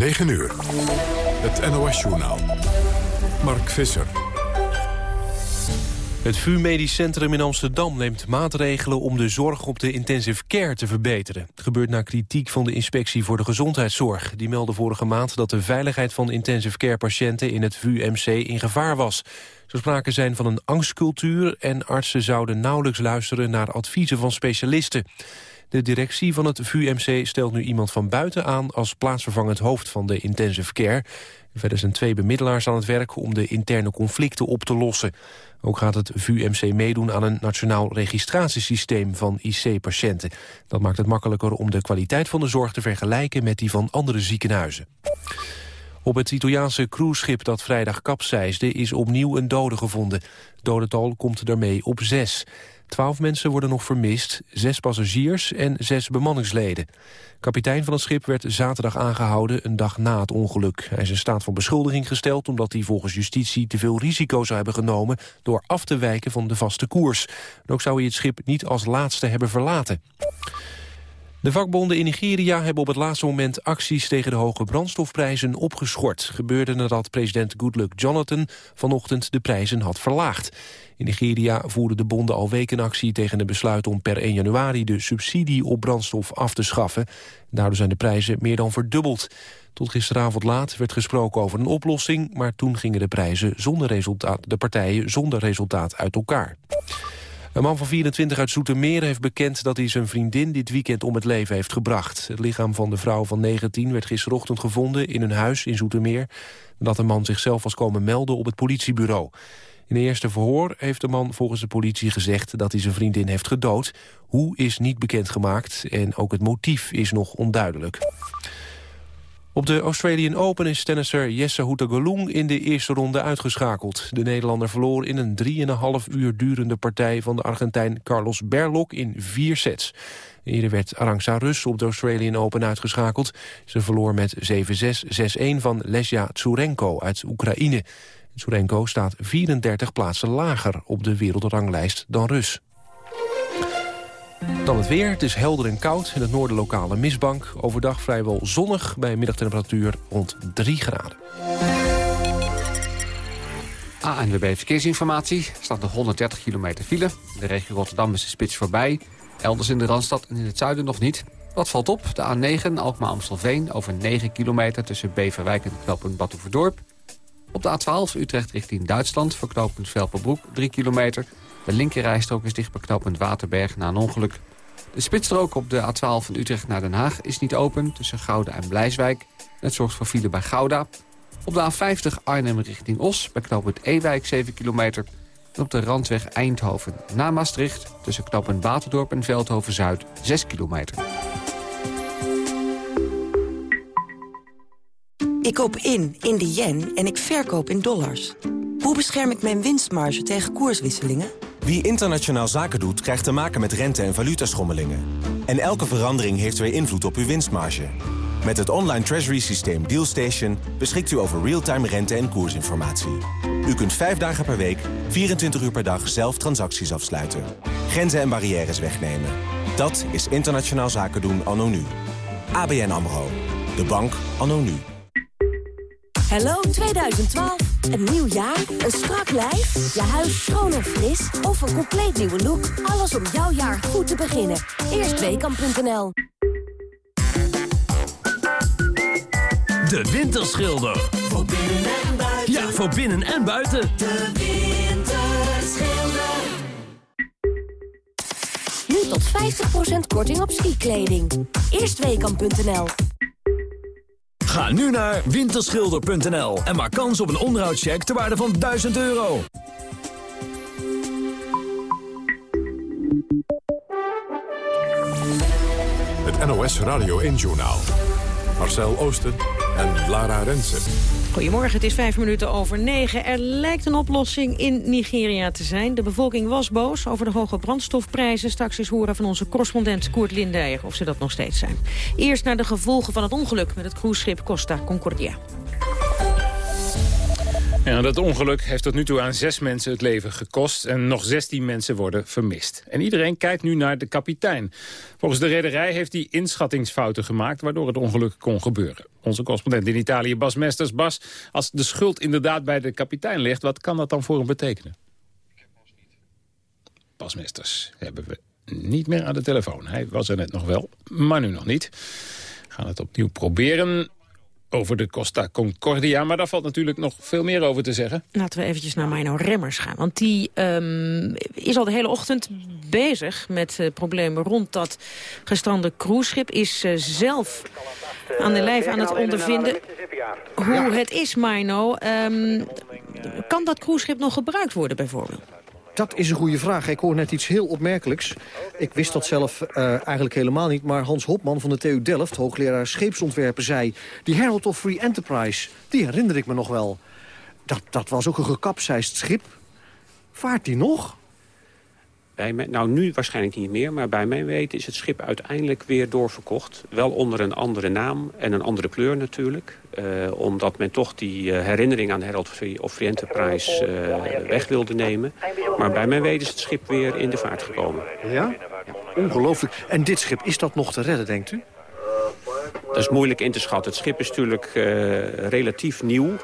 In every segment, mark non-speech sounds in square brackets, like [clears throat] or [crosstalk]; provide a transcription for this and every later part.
9 uur. Het NOS-journaal. Mark Visser. Het VU Medisch Centrum in Amsterdam neemt maatregelen om de zorg op de intensive care te verbeteren. Het gebeurt na kritiek van de Inspectie voor de Gezondheidszorg. Die meldde vorige maand dat de veiligheid van intensive care patiënten in het VU-MC in gevaar was. Zo sprake zijn van een angstcultuur en artsen zouden nauwelijks luisteren naar adviezen van specialisten. De directie van het VUMC stelt nu iemand van buiten aan... als plaatsvervangend hoofd van de intensive care. Verder zijn twee bemiddelaars aan het werk om de interne conflicten op te lossen. Ook gaat het VUMC meedoen aan een nationaal registratiesysteem van IC-patiënten. Dat maakt het makkelijker om de kwaliteit van de zorg te vergelijken met die van andere ziekenhuizen. Op het Italiaanse cruiseschip dat vrijdag kapseisde is opnieuw een dode gevonden. Dodental komt daarmee op zes. Twaalf mensen worden nog vermist, zes passagiers en zes bemanningsleden. Kapitein van het schip werd zaterdag aangehouden, een dag na het ongeluk. Hij is in staat van beschuldiging gesteld omdat hij volgens justitie te veel risico zou hebben genomen door af te wijken van de vaste koers. Ook zou hij het schip niet als laatste hebben verlaten. De vakbonden in Nigeria hebben op het laatste moment acties tegen de hoge brandstofprijzen opgeschort. Gebeurde nadat president Goodluck Jonathan vanochtend de prijzen had verlaagd. In Nigeria voerden de bonden al weken actie tegen het besluit om per 1 januari de subsidie op brandstof af te schaffen. Daardoor zijn de prijzen meer dan verdubbeld. Tot gisteravond laat werd gesproken over een oplossing, maar toen gingen de prijzen zonder resultaat, de partijen zonder resultaat uit elkaar. Een man van 24 uit Zoetermeer heeft bekend dat hij zijn vriendin dit weekend om het leven heeft gebracht. Het lichaam van de vrouw van 19 werd gisterochtend gevonden in een huis in Zoetermeer. Dat de man zichzelf was komen melden op het politiebureau. In de eerste verhoor heeft de man volgens de politie gezegd dat hij zijn vriendin heeft gedood. Hoe is niet bekendgemaakt en ook het motief is nog onduidelijk. Op de Australian Open is tennisser Jesse Houtagaloen in de eerste ronde uitgeschakeld. De Nederlander verloor in een 3,5 uur durende partij van de Argentijn Carlos Berlok in vier sets. Eerder werd Arantxa Rus op de Australian Open uitgeschakeld. Ze verloor met 7-6, 6-1 van Lesja Tsurenko uit Oekraïne. Tsurenko staat 34 plaatsen lager op de wereldranglijst dan Rus. Dan het weer. Het is helder en koud. In het noorden lokale mistbank. Overdag vrijwel zonnig bij middagtemperatuur rond 3 graden. ANWB Verkeersinformatie. Er staat nog 130 kilometer file. De regio Rotterdam is de spits voorbij. Elders in de Randstad en in het zuiden nog niet. Wat valt op? De A9 Alkmaar-Amstelveen over 9 kilometer... tussen Beverwijk en knooppunt Batuverdorp. Op de A12 Utrecht richting Duitsland voor knooppunt Velperbroek 3 kilometer. De linkerrijstrook is dicht bij knooppunt Waterberg na een ongeluk. De spitsstrook op de A12 van Utrecht naar Den Haag is niet open tussen Gouda en Blijswijk. Dat zorgt voor file bij Gouda. Op de A50 Arnhem richting Os bij knooppunt Ewijk 7 kilometer. En op de randweg Eindhoven na Maastricht tussen knooppunt Waterdorp en Veldhoven-Zuid 6 kilometer. Ik koop in, in de yen en ik verkoop in dollars. Hoe bescherm ik mijn winstmarge tegen koerswisselingen? Wie internationaal zaken doet, krijgt te maken met rente- en valutaschommelingen. En elke verandering heeft weer invloed op uw winstmarge. Met het online treasury systeem DealStation beschikt u over real-time rente- en koersinformatie. U kunt vijf dagen per week, 24 uur per dag zelf transacties afsluiten. Grenzen en barrières wegnemen. Dat is internationaal zaken doen anno nu. ABN AMRO. De bank anno nu. Hello 2012. Een nieuw jaar, een strak lijf, je huis schoon en fris of een compleet nieuwe look. Alles om jouw jaar goed te beginnen. Eerstweekam.nl De Winterschilder. Voor binnen en buiten. Ja, voor binnen en buiten. De Winterschilder. Nu tot 50% korting op skikleding. Eerstweekam.nl Ga nu naar winterschilder.nl en maak kans op een onderhoudscheck ter waarde van 1000 euro. Het NOS Radio 1-journaal. Marcel Oosten en Lara Rensen. Goedemorgen, het is vijf minuten over negen. Er lijkt een oplossing in Nigeria te zijn. De bevolking was boos over de hoge brandstofprijzen. Straks eens horen van onze correspondent Koert Lindijer of ze dat nog steeds zijn. Eerst naar de gevolgen van het ongeluk met het cruiseschip Costa Concordia. Ja, dat ongeluk heeft tot nu toe aan zes mensen het leven gekost... en nog 16 mensen worden vermist. En iedereen kijkt nu naar de kapitein. Volgens de rederij heeft hij inschattingsfouten gemaakt... waardoor het ongeluk kon gebeuren. Onze correspondent in Italië, Bas Mesters. Bas, als de schuld inderdaad bij de kapitein ligt... wat kan dat dan voor hem betekenen? Bas Mesters hebben we niet meer aan de telefoon. Hij was er net nog wel, maar nu nog niet. We gaan het opnieuw proberen over de Costa Concordia. Maar daar valt natuurlijk nog veel meer over te zeggen. Laten we eventjes naar Mino Remmers gaan. Want die um, is al de hele ochtend bezig met uh, problemen rond dat gestrande cruiseschip. Is uh, zelf aan de lijf aan het ondervinden hoe het is, Mino. Um, kan dat cruiseschip nog gebruikt worden bijvoorbeeld? Dat is een goede vraag. Ik hoor net iets heel opmerkelijks. Ik wist dat zelf uh, eigenlijk helemaal niet. Maar Hans Hopman van de TU Delft, hoogleraar scheepsontwerpen, zei... die Herald of Free Enterprise, die herinner ik me nog wel. Dat, dat was ook een gekapseist schip. Vaart die nog? Bij nou, nu waarschijnlijk niet meer, maar bij mijn weten is het schip uiteindelijk weer doorverkocht. Wel onder een andere naam en een andere kleur natuurlijk. Uh, omdat men toch die uh, herinnering aan Herald of Free Enterprise uh, weg wilde nemen. Maar bij mijn weten is het schip weer in de vaart gekomen. Ja? ja? Ongelooflijk. En dit schip, is dat nog te redden, denkt u? Dat is moeilijk in te schatten. Het schip is natuurlijk relatief nieuw.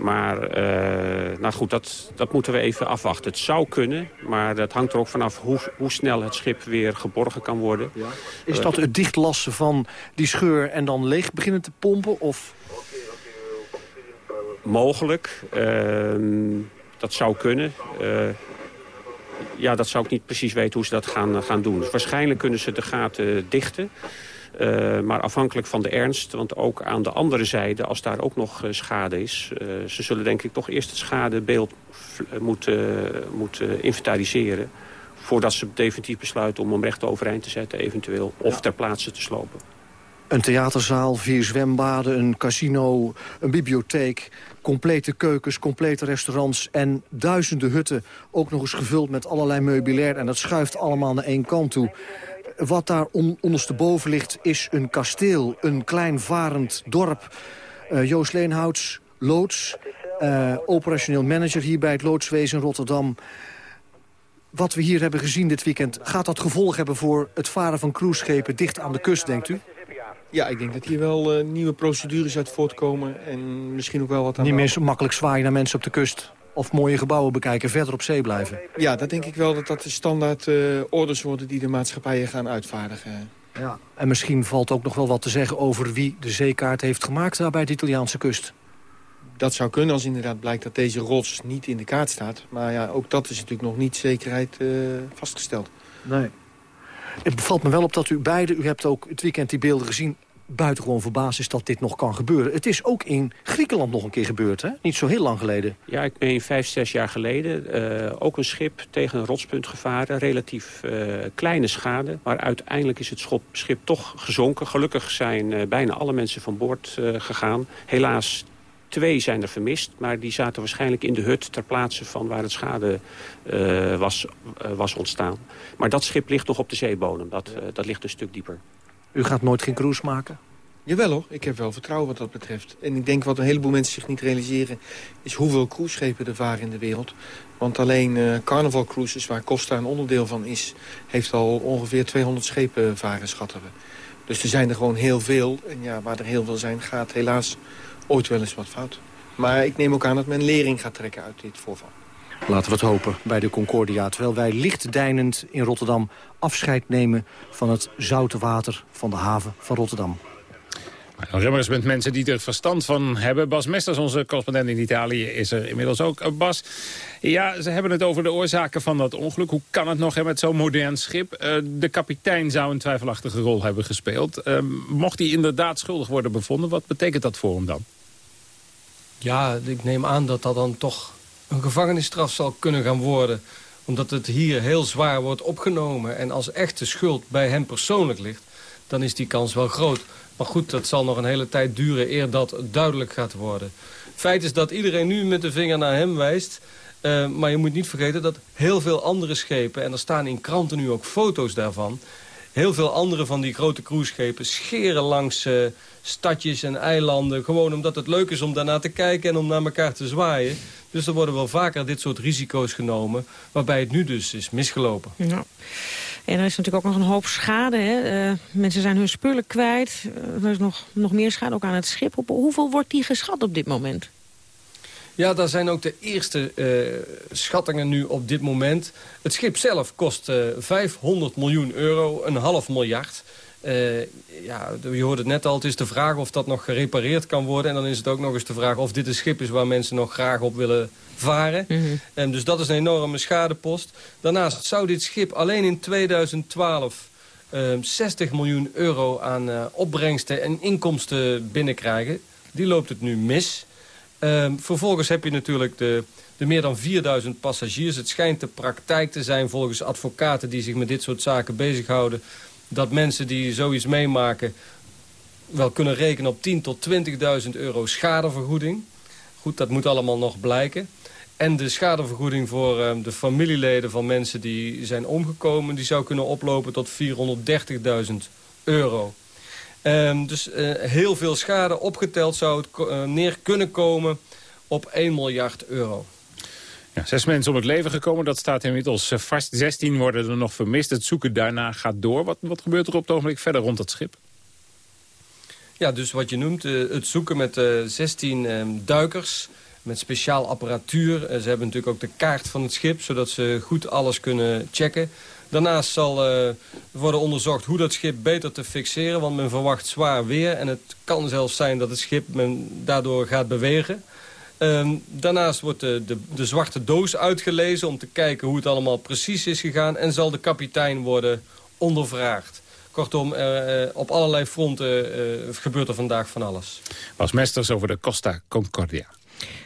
Maar uh, nou goed, dat, dat moeten we even afwachten. Het zou kunnen, maar dat hangt er ook vanaf hoe, hoe snel het schip weer geborgen kan worden. Ja. Is dat het dichtlassen van die scheur en dan leeg beginnen te pompen? Of? Mogelijk. Uh, dat zou kunnen. Uh, ja, dat zou ik niet precies weten hoe ze dat gaan, gaan doen. Dus waarschijnlijk kunnen ze de gaten dichten. Uh, maar afhankelijk van de ernst, want ook aan de andere zijde... als daar ook nog uh, schade is... Uh, ze zullen denk ik toch eerst het schadebeeld moeten, moeten inventariseren... voordat ze definitief besluiten om hem recht overeind te zetten eventueel... of ja. ter plaatse te slopen. Een theaterzaal, vier zwembaden, een casino, een bibliotheek... complete keukens, complete restaurants en duizenden hutten... ook nog eens gevuld met allerlei meubilair. En dat schuift allemaal naar één kant toe. Wat daar on, ondersteboven ligt is een kasteel, een klein varend dorp. Uh, Joost Leenhouts, loods, uh, operationeel manager hier bij het loodswezen in Rotterdam. Wat we hier hebben gezien dit weekend, gaat dat gevolg hebben voor het varen van cruiseschepen dicht aan de kust, denkt u? Ja, ik denk dat hier wel uh, nieuwe procedures uit voortkomen en misschien ook wel wat aan... Niet meer zo makkelijk zwaaien naar mensen op de kust of mooie gebouwen bekijken, verder op zee blijven. Ja, dat denk ik wel dat dat de standaard uh, orders worden die de maatschappijen gaan uitvaardigen. Ja, en misschien valt ook nog wel wat te zeggen over wie de zeekaart heeft gemaakt daar bij de Italiaanse kust. Dat zou kunnen als inderdaad blijkt dat deze rots niet in de kaart staat. Maar ja, ook dat is natuurlijk nog niet zekerheid uh, vastgesteld. Nee. Het bevalt me wel op dat u beide, u hebt ook het weekend die beelden gezien buitengewoon verbaasd is dat dit nog kan gebeuren. Het is ook in Griekenland nog een keer gebeurd, hè? Niet zo heel lang geleden. Ja, ik ben vijf, zes jaar geleden uh, ook een schip tegen een rotspunt gevaren. Relatief uh, kleine schade, maar uiteindelijk is het schip, schip toch gezonken. Gelukkig zijn uh, bijna alle mensen van boord gegaan. Helaas Twee zijn er vermist, maar die zaten waarschijnlijk in de hut... ter plaatse van waar het schade was, was ontstaan. Maar dat schip ligt nog op de zeebodem. Dat, dat ligt een stuk dieper. U gaat nooit geen cruise maken? Jawel hoor, ik heb wel vertrouwen wat dat betreft. En ik denk wat een heleboel mensen zich niet realiseren... is hoeveel cruiseschepen er varen in de wereld. Want alleen uh, Carnival Cruises, waar Costa een onderdeel van is... heeft al ongeveer 200 schepen varen, schatten we. Dus er zijn er gewoon heel veel. En ja, waar er heel veel zijn, gaat helaas ooit wel eens wat fout. Maar ik neem ook aan dat men lering gaat trekken uit dit voorval. Laten we het hopen bij de Concordia. Terwijl wij lichtdeinend in Rotterdam afscheid nemen... van het zoute water van de haven van Rotterdam. Remmers met mensen die er verstand van hebben. Bas Mesters, onze correspondent in Italië, is er inmiddels ook. Bas, ja, ze hebben het over de oorzaken van dat ongeluk. Hoe kan het nog met zo'n modern schip? Uh, de kapitein zou een twijfelachtige rol hebben gespeeld. Uh, mocht hij inderdaad schuldig worden bevonden, wat betekent dat voor hem dan? Ja, ik neem aan dat dat dan toch een gevangenisstraf zal kunnen gaan worden. Omdat het hier heel zwaar wordt opgenomen. En als echte schuld bij hem persoonlijk ligt, dan is die kans wel groot. Maar goed, dat zal nog een hele tijd duren eer dat duidelijk gaat worden. Feit is dat iedereen nu met de vinger naar hem wijst. Uh, maar je moet niet vergeten dat heel veel andere schepen... en er staan in kranten nu ook foto's daarvan... heel veel andere van die grote cruiseschepen scheren langs uh, stadjes en eilanden. Gewoon omdat het leuk is om daarnaar te kijken en om naar elkaar te zwaaien. Dus er worden wel vaker dit soort risico's genomen. Waarbij het nu dus is misgelopen. Ja. En er is natuurlijk ook nog een hoop schade. Hè? Uh, mensen zijn hun spullen kwijt. Uh, er is nog, nog meer schade ook aan het schip. Op hoeveel wordt die geschat op dit moment? Ja, daar zijn ook de eerste uh, schattingen nu op dit moment. Het schip zelf kost 500 miljoen euro, een half miljard. Uh, ja, je hoorde het net al, het is de vraag of dat nog gerepareerd kan worden. En dan is het ook nog eens de vraag of dit een schip is waar mensen nog graag op willen varen. Mm -hmm. dus dat is een enorme schadepost. Daarnaast zou dit schip alleen in 2012 uh, 60 miljoen euro aan uh, opbrengsten en inkomsten binnenkrijgen. Die loopt het nu mis. Uh, vervolgens heb je natuurlijk de, de meer dan 4000 passagiers. Het schijnt de praktijk te zijn volgens advocaten die zich met dit soort zaken bezighouden dat mensen die zoiets meemaken wel kunnen rekenen op 10 tot 20.000 euro schadevergoeding. Goed, dat moet allemaal nog blijken. En de schadevergoeding voor uh, de familieleden van mensen die zijn omgekomen... die zou kunnen oplopen tot 430.000 euro. Um, dus uh, heel veel schade opgeteld zou het uh, neer kunnen komen op 1 miljard euro. Ja, zes mensen om het leven gekomen, dat staat inmiddels vast. 16 worden er nog vermist. Het zoeken daarna gaat door. Wat, wat gebeurt er op het ogenblik verder rond het schip? Ja, dus wat je noemt, uh, het zoeken met uh, 16 uh, duikers met speciaal apparatuur. Ze hebben natuurlijk ook de kaart van het schip, zodat ze goed alles kunnen checken. Daarnaast zal worden onderzocht hoe dat schip beter te fixeren, want men verwacht zwaar weer. En het kan zelfs zijn dat het schip men daardoor gaat bewegen. Um, daarnaast wordt de, de, de, zwarte doos uitgelezen om te kijken hoe het allemaal precies is gegaan. En zal de kapitein worden ondervraagd. Kortom, uh, op allerlei fronten uh, gebeurt er vandaag van alles. Was Mesters over de Costa Concordia.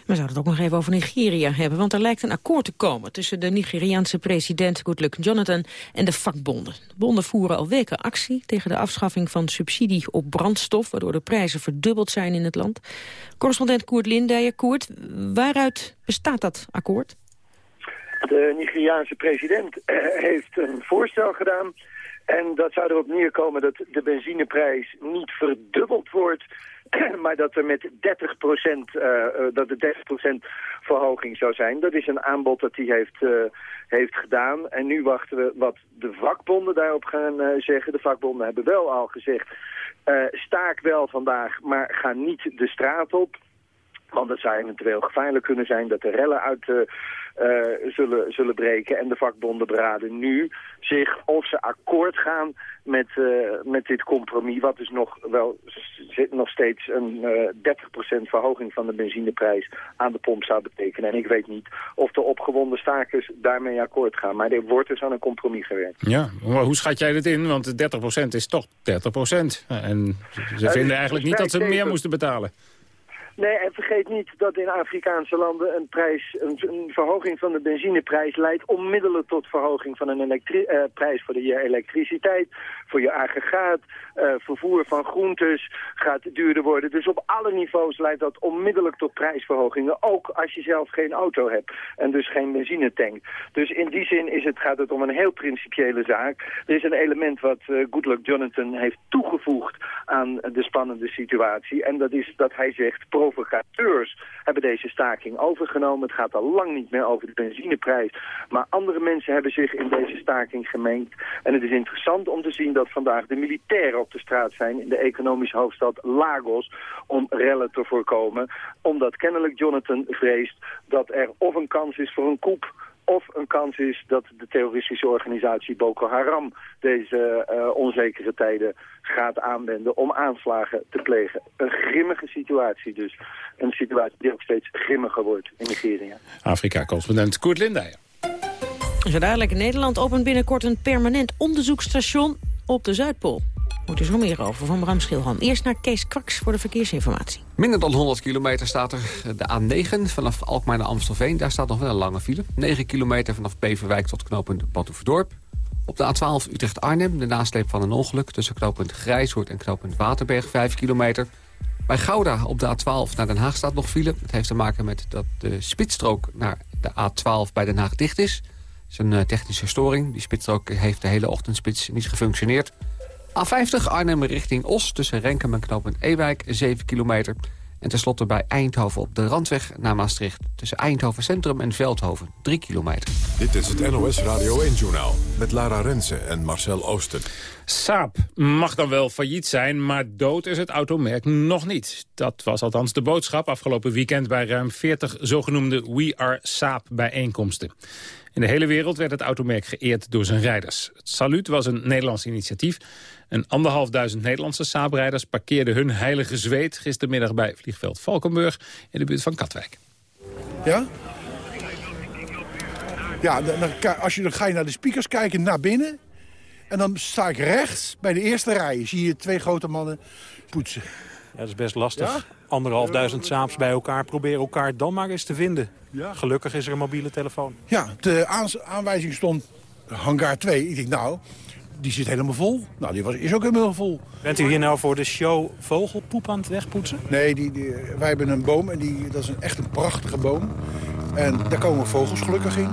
We zouden het ook nog even over Nigeria hebben, want er lijkt een akkoord te komen tussen de Nigeriaanse president Goodluck Jonathan en de vakbonden. De bonden voeren al weken actie tegen de afschaffing van subsidie op brandstof, waardoor de prijzen verdubbeld zijn in het land. Correspondent Koert Lindijer. Koert, waaruit bestaat dat akkoord? De Nigeriaanse president heeft een voorstel gedaan en dat zou erop neerkomen dat de benzineprijs niet verdubbeld wordt, [clears throat] maar dat er met 30 procent, uh, dat er 30 procent verhoging zou zijn. Dat is een aanbod dat hij heeft, uh, heeft gedaan. En nu wachten we wat de vakbonden daarop gaan zeggen. De vakbonden hebben wel al gezegd, staak wel vandaag, maar ga niet de straat op. Want het zou eventueel gevaarlijk kunnen zijn dat er rellen uit uh, zullen, zullen breken. En de vakbonden beraden nu zich of ze akkoord gaan met, uh, met dit compromis. Wat dus nog, wel, nog steeds een uh, 30% verhoging van de benzineprijs aan de pomp zou betekenen. En ik weet niet of de opgewonden stakers daarmee akkoord gaan. Maar er wordt dus aan een compromis gewerkt. Ja, maar hoe schat jij dit in? Want 30% is toch 30%. En ze vinden eigenlijk niet dat ze meer moesten betalen. Nee, en vergeet niet dat in Afrikaanse landen een, prijs, een, verhoging van de benzineprijs leidt onmiddellijk tot verhoging van een uh, prijs voor de elektriciteit, voor je aggregaat, uh, vervoer van groentes gaat duurder worden. Dus op alle niveaus leidt dat onmiddellijk tot prijsverhogingen, ook als je zelf geen auto hebt en dus geen benzine tankt. Dus in die zin is het, gaat het om een heel principiële zaak. Er is een element wat uh, Goodluck Jonathan heeft toegevoegd aan de spannende situatie en dat is dat hij zegt provocateurs hebben deze staking overgenomen. Het gaat al lang niet meer over de benzineprijs. Maar andere mensen hebben zich in deze staking gemengd. En het is interessant om te zien dat vandaag de militairen op de straat zijn... in de economische hoofdstad Lagos om rellen te voorkomen. Omdat kennelijk Jonathan vreest dat er of een kans is voor een coup of een kans is dat de terroristische organisatie Boko Haram deze uh, onzekere tijden gaat aanwenden om aanslagen te plegen. Een grimmige situatie dus. Een situatie die ook steeds grimmiger wordt in Nigeria. Afrika-correspondent Koert Lindijer. Zo dadelijk, Nederland opent binnenkort een permanent onderzoeksstation op de Zuidpool. Moet er zo meer over van Bram Schilhan. Eerst naar Kees Kwaks voor de verkeersinformatie. Minder dan 100 kilometer staat er de A9 vanaf Alkmaar naar Amstelveen. Daar staat nog wel een lange file. 9 kilometer vanaf Beverwijk tot knooppunt Batuverdorp. Op de A12 Utrecht-Arnhem, de nasleep van een ongeluk... tussen knooppunt Grijshoort en knooppunt Waterberg, 5 kilometer. Bij Gouda op de A12 naar Den Haag staat nog file. Het heeft te maken met dat de spitsstrook naar de A12 bij Den Haag dicht is. is een eh, technische storing. Die spitsstrook heeft de hele ochtendspits niet gefunctioneerd. A50 Arnhem richting Os tussen Renkum en knooppunt Ewijk 7 kilometer. En tenslotte bij Eindhoven op de Randweg naar Maastricht... tussen Eindhoven Centrum en Veldhoven 3 kilometer. Dit is het NOS Radio 1-journaal met Lara Rensen en Marcel Oosten. Saab mag dan wel failliet zijn, maar dood is het automerk nog niet. Dat was althans de boodschap afgelopen weekend... bij ruim 40 zogenoemde We Are Saab bijeenkomsten. In de hele wereld werd het automerk geëerd door zijn rijders. Het saluut was een Nederlands initiatief. Een anderhalfduizend Nederlandse Saab-rijders parkeerden hun heilige zweet... gistermiddag bij vliegveld Valkenburg in de buurt van Katwijk. Ja? Ja, dan, dan- als je, dan ga je naar de speakers kijken, naar binnen. En dan sta ik rechts bij de eerste rij. Zie je twee grote mannen poetsen. Ja, dat is best lastig. Anderhalfduizend saaps bij elkaar. Proberen elkaar dan maar eens te vinden. Gelukkig is er een mobiele telefoon. Ja, de aanwijzing stond hangar 2. Ik denk, nou, die zit helemaal vol. Nou, die was, is ook helemaal vol. Bent u hier nou voor de show vogelpoep aan het wegpoetsen? Nee, die, die- wij hebben een boom en die, dat is een, echt een prachtige boom. En daar komen vogels gelukkig in.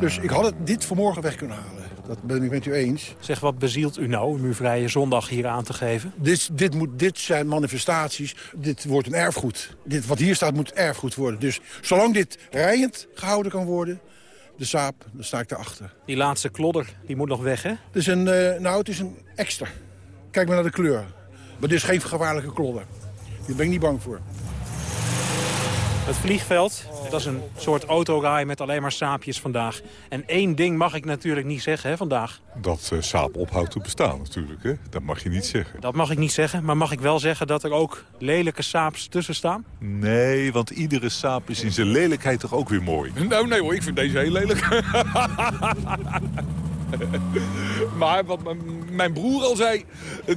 Dus ik had het dit vanmorgen weg kunnen halen. Dat ben ik met u eens. Zeg, wat bezielt u nou om uw vrije zondag hier aan te geven? Dit, dit, moet, dit zijn manifestaties. Dit wordt een erfgoed. Dit, wat hier staat moet erfgoed worden. Dus zolang dit rijend gehouden kan worden, de saap, dan sta ik erachter. Die laatste klodder, die moet nog weg, hè? Het is een, eh, nou, het is een extra. Kijk maar naar de kleur. Maar dit is geen gevaarlijke klodder. Daar ben ik niet bang voor. Het vliegveld, dat is een soort autorij met alleen maar saapjes vandaag. En één ding mag ik natuurlijk niet zeggen hè, vandaag. Dat uh, Saab ophoudt te bestaan natuurlijk, hè? dat mag je niet zeggen. Dat mag ik niet zeggen, maar mag ik wel zeggen dat er ook lelijke saaps tussen staan? Nee, want iedere Saab is in zijn lelijkheid toch ook weer mooi. Nou nee hoor, ik vind deze heel lelijk. [laughs] [laughs] maar wat mijn broer al zei,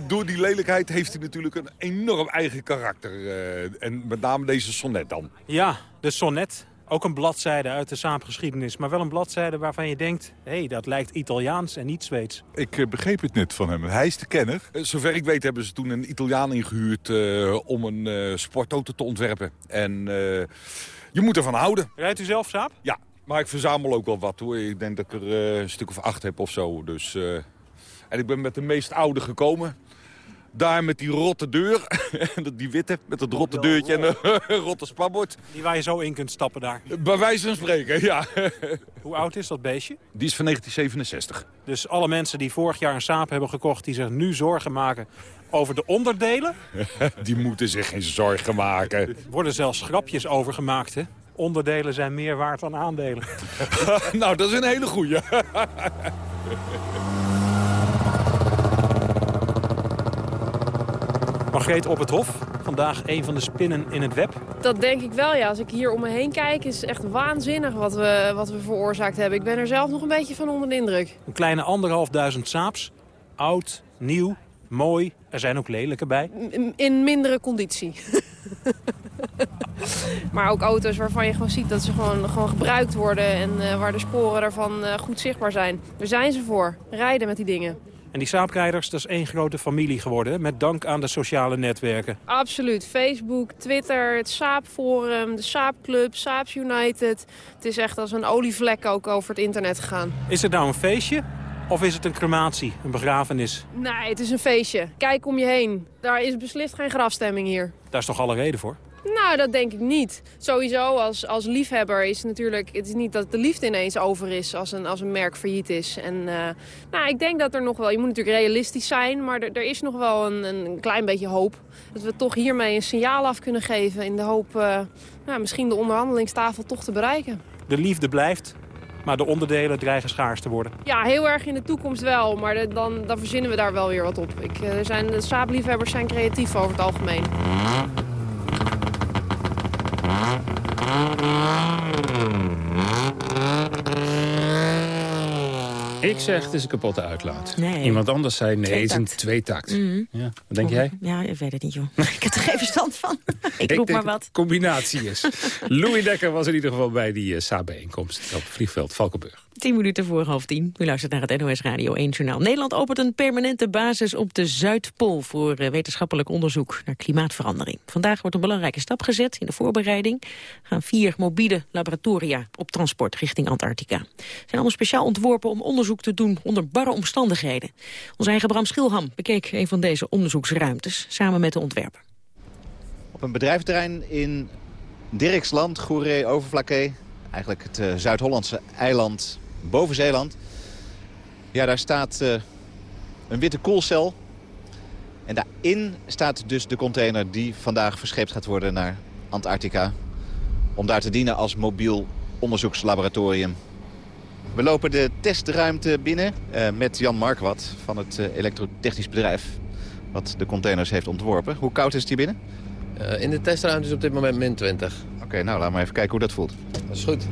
door die lelijkheid heeft hij natuurlijk een enorm eigen karakter. Uh, en met name deze sonnet dan. Ja, de sonnet. Ook een bladzijde uit de saapgeschiedenis. Maar wel een bladzijde waarvan je denkt... hé, hey, dat lijkt Italiaans en niet Zweeds. Ik uh, begreep het net van hem. Hij is de kenner. Uh, zover ik weet hebben ze toen een Italiaan ingehuurd... Uh, om een sportauto te ontwerpen. En je moet ervan houden. Rijdt u zelf saap? Ja, maar ik verzamel ook wel wat hoor. Ik denk dat ik er een stuk of acht heb of zo. Dus, en ik ben met de meest oude gekomen. Daar met die rotte deur, [laughs] die witte, met dat rotte deurtje en [laughs] een rotte spabord. Die waar je zo in kunt stappen daar. Bij wijze van spreken, ja. [laughs] Hoe oud is dat beestje? Die is van 1967. Dus alle mensen die vorig jaar een saap hebben gekocht... die zich nu zorgen maken over de onderdelen? die moeten zich geen zorgen maken. Er worden zelfs grapjes over gemaakt, hè? Onderdelen zijn meer waard dan aandelen. [laughs] nou, dat is een hele goeie. [laughs] Margreet op het Hof, vandaag een van de spinnen in het web. Dat denk ik wel, ja. Als ik hier om me heen kijk, is het echt waanzinnig wat we, wat we veroorzaakt hebben. Ik ben er zelf nog een beetje van onder de indruk. Een kleine anderhalfduizend saaps. Oud, nieuw, mooi. Er zijn ook lelijke bij. In, in mindere conditie. [laughs] [laughs] maar ook auto's waarvan je gewoon ziet dat ze gewoon, gewoon gebruikt worden... en uh, waar de sporen daarvan uh, goed zichtbaar zijn. Daar zijn ze voor. Rijden met die dingen. En die saaprijders, dat is één grote familie geworden, met dank aan de sociale netwerken. Absoluut. Facebook, Twitter, het Saapforum, de Saapclub, Saaps United. Het is echt als een olievlek ook over het internet gegaan. Is het nou een feestje of is het een crematie, een begrafenis? Nee, het is een feestje. Kijk om je heen. Daar is beslist geen grafstemming hier. Daar is toch alle reden voor? Nou, dat denk ik niet. Sowieso als, als liefhebber is het natuurlijk... Het is niet dat de liefde ineens over is als een, als een merk failliet is. En uh, nou, ik denk dat er nog wel... Je moet natuurlijk realistisch zijn, maar er, er is nog wel een, een klein beetje hoop. Dat we toch hiermee een signaal af kunnen geven... in de hoop uh, nou, misschien de onderhandelingstafel toch te bereiken. De liefde blijft, maar de onderdelen dreigen schaars te worden. Ja, heel erg in de toekomst wel, maar de, dan, dan verzinnen we daar wel weer wat op. Ik, uh, zijn, de saapliefhebbers zijn creatief over het algemeen. Ik zeg het is een kapotte uitlaat. Nee. Iemand anders zei nee, het is een tweetakt. Mm -hmm. ja. Wat denk jij? Ja, ik weet het niet, joh. [laughs] ik heb er geen verstand van. ik roep ik maar wat. combinatie is. [laughs] Louis Dekker was in ieder geval bij die uh, Saab-bijeenkomst op vliegveld Valkenburg. Tien minuten voor half tien. U luistert naar het NOS Radio 1 Journaal. Nederland opent een permanente basis op de Zuidpool... voor eh, wetenschappelijk onderzoek naar klimaatverandering. Vandaag wordt een belangrijke stap gezet in de voorbereiding. Er gaan vier mobiele laboratoria op transport richting Antarctica. Ze zijn allemaal speciaal ontworpen om onderzoek te doen onder barre omstandigheden. Onze eigen Bram Schilham bekeek een van deze onderzoeksruimtes... samen met de ontwerper. Op een bedrijventerrein in Dirksland, Goeree, Overflakkee... eigenlijk het uh, Zuid-Hollandse eiland boven Zeeland. Ja, daar staat uh, een witte koelcel. En daarin staat dus de container die vandaag verscheept gaat worden naar Antarctica. Om daar te dienen als mobiel onderzoekslaboratorium. We lopen de testruimte binnen uh, met Jan Markwat van het uh, elektrotechnisch bedrijf. Wat de containers heeft ontworpen. Hoe koud is het hier binnen? in de testruimte is op dit moment min 20. Oké, okay, nou laten we even kijken hoe dat voelt. Dat is goed.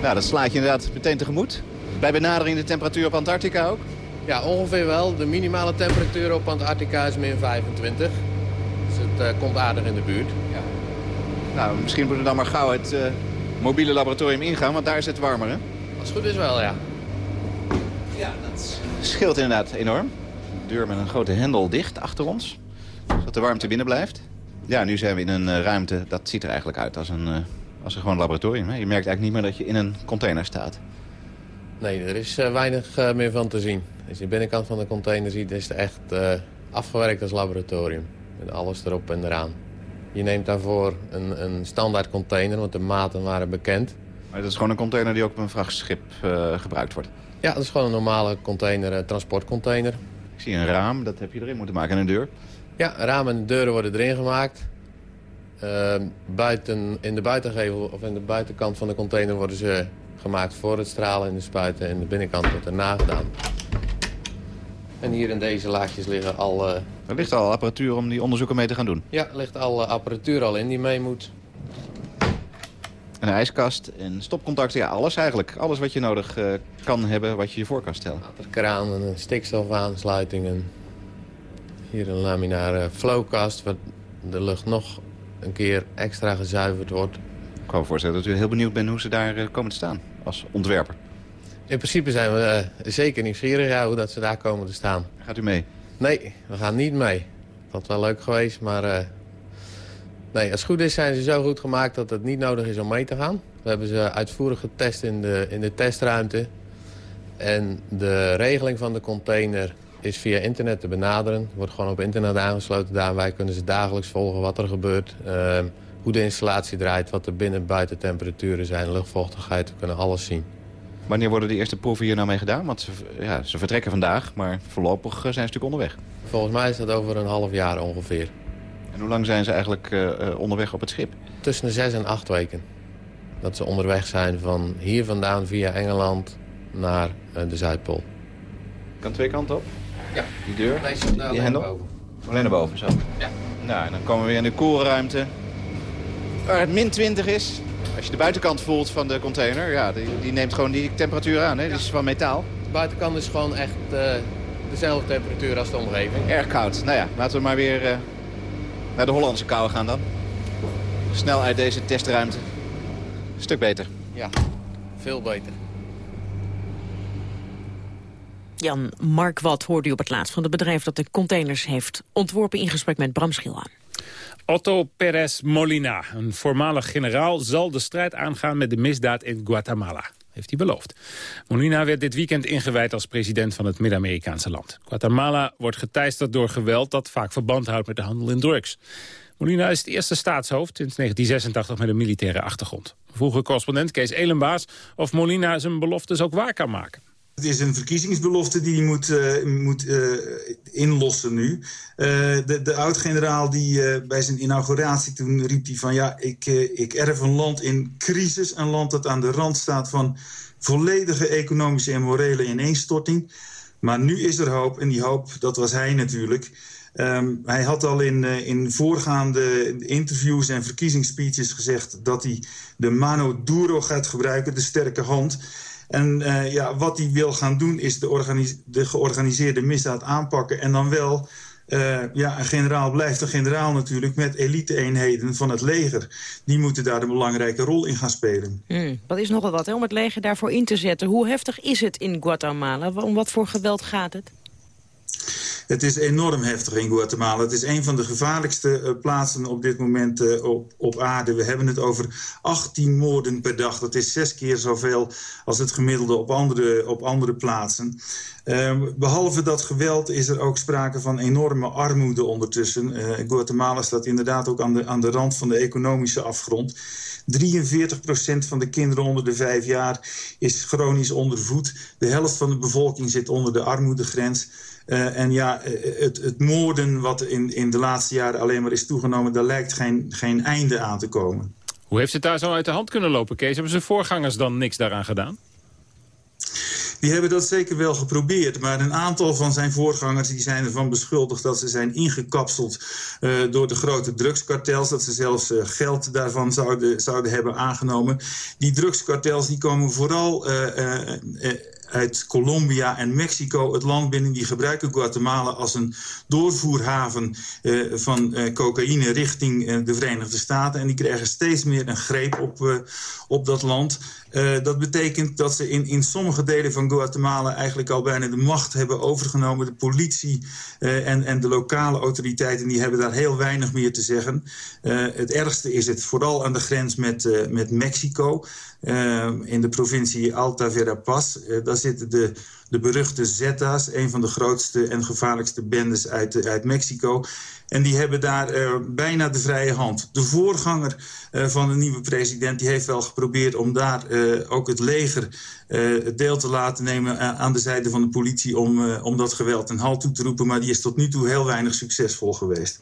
Nou, dat slaat je inderdaad meteen tegemoet. Bij benadering de temperatuur op Antarctica ook? Ja, ongeveer wel. De minimale temperatuur op Antarctica is min 25. Dus het uh, komt aardig in de buurt. Ja. Nou, misschien moeten we dan maar gauw het uh, mobiele laboratorium ingaan, want daar is het warmer, hè? Als het goed is wel, ja. Ja, dat scheelt inderdaad enorm. De deur met een grote hendel dicht achter ons, zodat de warmte binnen blijft. Ja, nu zijn we in een uh, ruimte, dat ziet er eigenlijk uit als een als een gewoon laboratorium. Hè? Je merkt eigenlijk niet meer dat je in een container staat. Nee, er is uh, weinig uh, meer van te zien. Als je de binnenkant van de container ziet, is het echt uh, afgewerkt als laboratorium. Met alles erop en eraan. Je neemt daarvoor een, een standaard container, want de maten waren bekend. Maar dat is gewoon een container die ook op een vrachtschip gebruikt wordt? Ja, dat is gewoon een normale container, transportcontainer. Ik zie een raam, dat heb je erin moeten maken, en een deur? Ja, ramen en deuren worden erin gemaakt. Uh, buiten, in de buitengevel of in de buitenkant van de container worden ze gemaakt voor het stralen in de spuiten. En de binnenkant wordt er nagedaan. En hier in deze laagjes liggen al... Uh... Er ligt al apparatuur om die onderzoeken mee te gaan doen? Ja, er ligt al uh, apparatuur al in die mee moet. Een ijskast en stopcontacten, ja, alles eigenlijk. Alles wat je nodig uh, kan hebben, wat je je voor kan stellen. Waterkraan en een stikstofaansluiting. En hier een laminaire flowkast, waar de lucht nog een keer extra gezuiverd wordt. Ik kan me voorstellen dat u heel benieuwd bent hoe ze daar uh, komen te staan als ontwerper. In principe zijn we uh, zeker nieuwsgierig ja, hoe dat ze daar komen te staan. Gaat u mee? Nee, we gaan niet mee. Dat was wel leuk geweest, maar... Uh, nee, als het goed is zijn ze zo goed gemaakt dat het niet nodig is om mee te gaan. We hebben ze uitvoerig getest in de, in de testruimte. En de regeling van de container is via internet te benaderen. Wordt gewoon op internet aangesloten. Daarbij kunnen ze dagelijks volgen wat er gebeurt. Uh, hoe de installatie draait, wat de binnen- en buitentemperaturen zijn, luchtvochtigheid. We kunnen alles zien. Wanneer worden de eerste proeven hier nou mee gedaan? Want ze, ja, ze vertrekken vandaag, maar voorlopig zijn ze natuurlijk onderweg. Volgens mij is dat over een half jaar ongeveer. En hoe lang zijn ze eigenlijk uh, onderweg op het schip? Tussen de zes en acht weken. Dat ze onderweg zijn van hier vandaan via Engeland naar uh, de Zuidpool. Kan twee kanten op? Ja. Die deur? Nee, die, die hendel? Boven. Alleen naar boven, zo? Ja. Nou, en dan komen we weer in de koelruimte. Waar het min 20 is. Als je de buitenkant voelt van de container, ja, die, die neemt gewoon die temperatuur aan. Hè? Die is van metaal. De buitenkant is gewoon echt uh, dezelfde temperatuur als de omgeving. Erg koud. Nou ja, laten we maar weer uh, naar de Hollandse kou gaan dan. Snel uit deze testruimte. Een stuk beter. Ja, veel beter. Jan Markwat hoorde u op het laatst van het bedrijf dat de containers heeft ontworpen in gesprek met Bram Schilhaan. Otto Perez Molina, een voormalig generaal, zal de strijd aangaan met de misdaad in Guatemala. Heeft hij beloofd. Molina werd dit weekend ingewijd als president van het Midden-Amerikaanse land. Guatemala wordt geteisterd door geweld dat vaak verband houdt met de handel in drugs. Molina is het eerste staatshoofd sinds 1986 met een militaire achtergrond. Vroeger correspondent Kees Elenbaas of Molina zijn beloftes ook waar kan maken. Het is een verkiezingsbelofte die hij moet, uh, moet uh, inlossen nu. Uh, de, de oud-generaal die bij zijn inauguratie toen riep hij van... ja, ik, ik erf een land in crisis, een land dat aan de rand staat van volledige economische en morele ineenstorting. Maar nu is er hoop en die hoop, dat was hij natuurlijk. Um, hij had al in, in voorgaande interviews en verkiezingsspeeches gezegd... dat hij de mano duro gaat gebruiken, de sterke hand... En uh, ja, wat hij wil gaan doen is de, de, georganiseerde misdaad aanpakken... en dan wel eh, ja, een generaal blijft een generaal natuurlijk met elite-eenheden van het leger. Die moeten daar een belangrijke rol in gaan spelen. Hmm, dat is nogal wat hè, om het leger daarvoor in te zetten. Hoe heftig is het in Guatemala? Om wat voor geweld gaat het? Het is enorm heftig in Guatemala. Het is een van de gevaarlijkste uh, plaatsen op dit moment uh, op, op aarde. We hebben het over 18 moorden per dag. Dat is zes keer zoveel als het gemiddelde op andere, op andere plaatsen. Uh, behalve dat geweld is er ook sprake van enorme armoede ondertussen. Guatemala staat inderdaad ook aan de, aan de rand van de economische afgrond. 43% van de kinderen onder de vijf jaar is chronisch ondervoed. De helft van de bevolking zit onder de armoedegrens. Uh, en ja, het, het, moorden wat in, in de laatste jaren alleen maar is toegenomen... daar lijkt geen, geen einde aan te komen. Hoe heeft het daar zo uit de hand kunnen lopen, Kees? Hebben zijn voorgangers dan niks daaraan gedaan? Die hebben dat zeker wel geprobeerd. Maar een aantal van zijn voorgangers die zijn ervan beschuldigd... dat ze zijn ingekapseld uh, door de grote drugskartels. Dat ze zelfs uh, geld daarvan zouden, zouden hebben aangenomen. Die drugskartels die komen vooral... Uh, uit Colombia en Mexico het land binnen. Die gebruiken Guatemala als een doorvoerhaven uh, van uh, cocaïne richting uh, de Verenigde Staten. En die krijgen steeds meer een greep op, op dat land. Dat betekent dat ze in, in sommige delen van Guatemala eigenlijk al bijna de macht hebben overgenomen. De politie en, en de lokale autoriteiten die hebben daar heel weinig meer te zeggen. het ergste is het vooral aan de grens met, met Mexico. in de provincie Alta Verapaz. daar zitten de, de beruchte Zetas, een van de grootste en gevaarlijkste bendes uit, uit Mexico. En die hebben daar uh, bijna de vrije hand. De voorganger uh, van de nieuwe president die heeft wel geprobeerd om daar ook het leger deel te laten nemen aan de zijde van de politie om, om dat geweld een halt toe te roepen. Maar die is tot nu toe heel weinig succesvol geweest.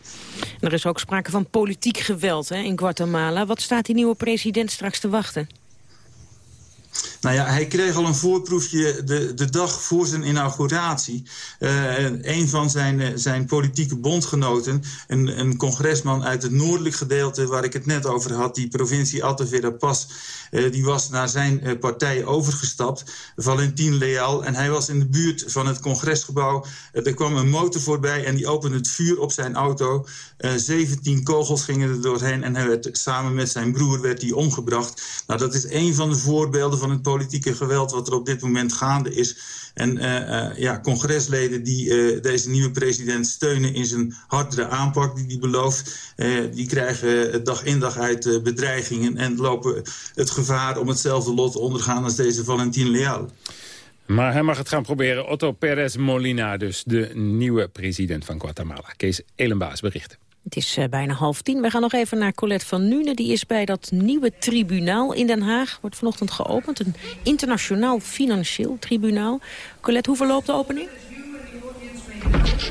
Er is ook sprake van politiek geweld hè, in Guatemala. Wat staat die nieuwe president straks te wachten? Nou ja, hij kreeg al een voorproefje de, de dag voor zijn inauguratie. Uh, een van zijn, zijn politieke bondgenoten, een, een congresman uit het noordelijk gedeelte... waar ik het net over had, die provincie Alta Verapaz... Uh, die was naar zijn uh, partij overgestapt, Valentin Leal. En hij was in de buurt van het congresgebouw. er kwam een motor voorbij en die opende het vuur op zijn auto. 17 kogels gingen er doorheen en hij werd, samen met zijn broer werd hij omgebracht. Nou, dat is een van de voorbeelden van het politieke geweld wat er op dit moment gaande is. En uh, uh, ja, congresleden die uh, deze nieuwe president steunen in zijn hardere aanpak die hij belooft, die krijgen dag in dag uit bedreigingen en lopen het gevaar om hetzelfde lot te ondergaan als deze Valentin Leal. Maar hij mag het gaan proberen. Otto Perez Molina, dus de nieuwe president van Guatemala. Kees Elenbaas berichten. Het is uh, bijna half tien. We gaan nog even naar Colette van Nune. Die is bij dat nieuwe tribunaal in Den Haag. Wordt vanochtend geopend. Een internationaal financieel tribunaal. Colette, hoe verloopt de opening?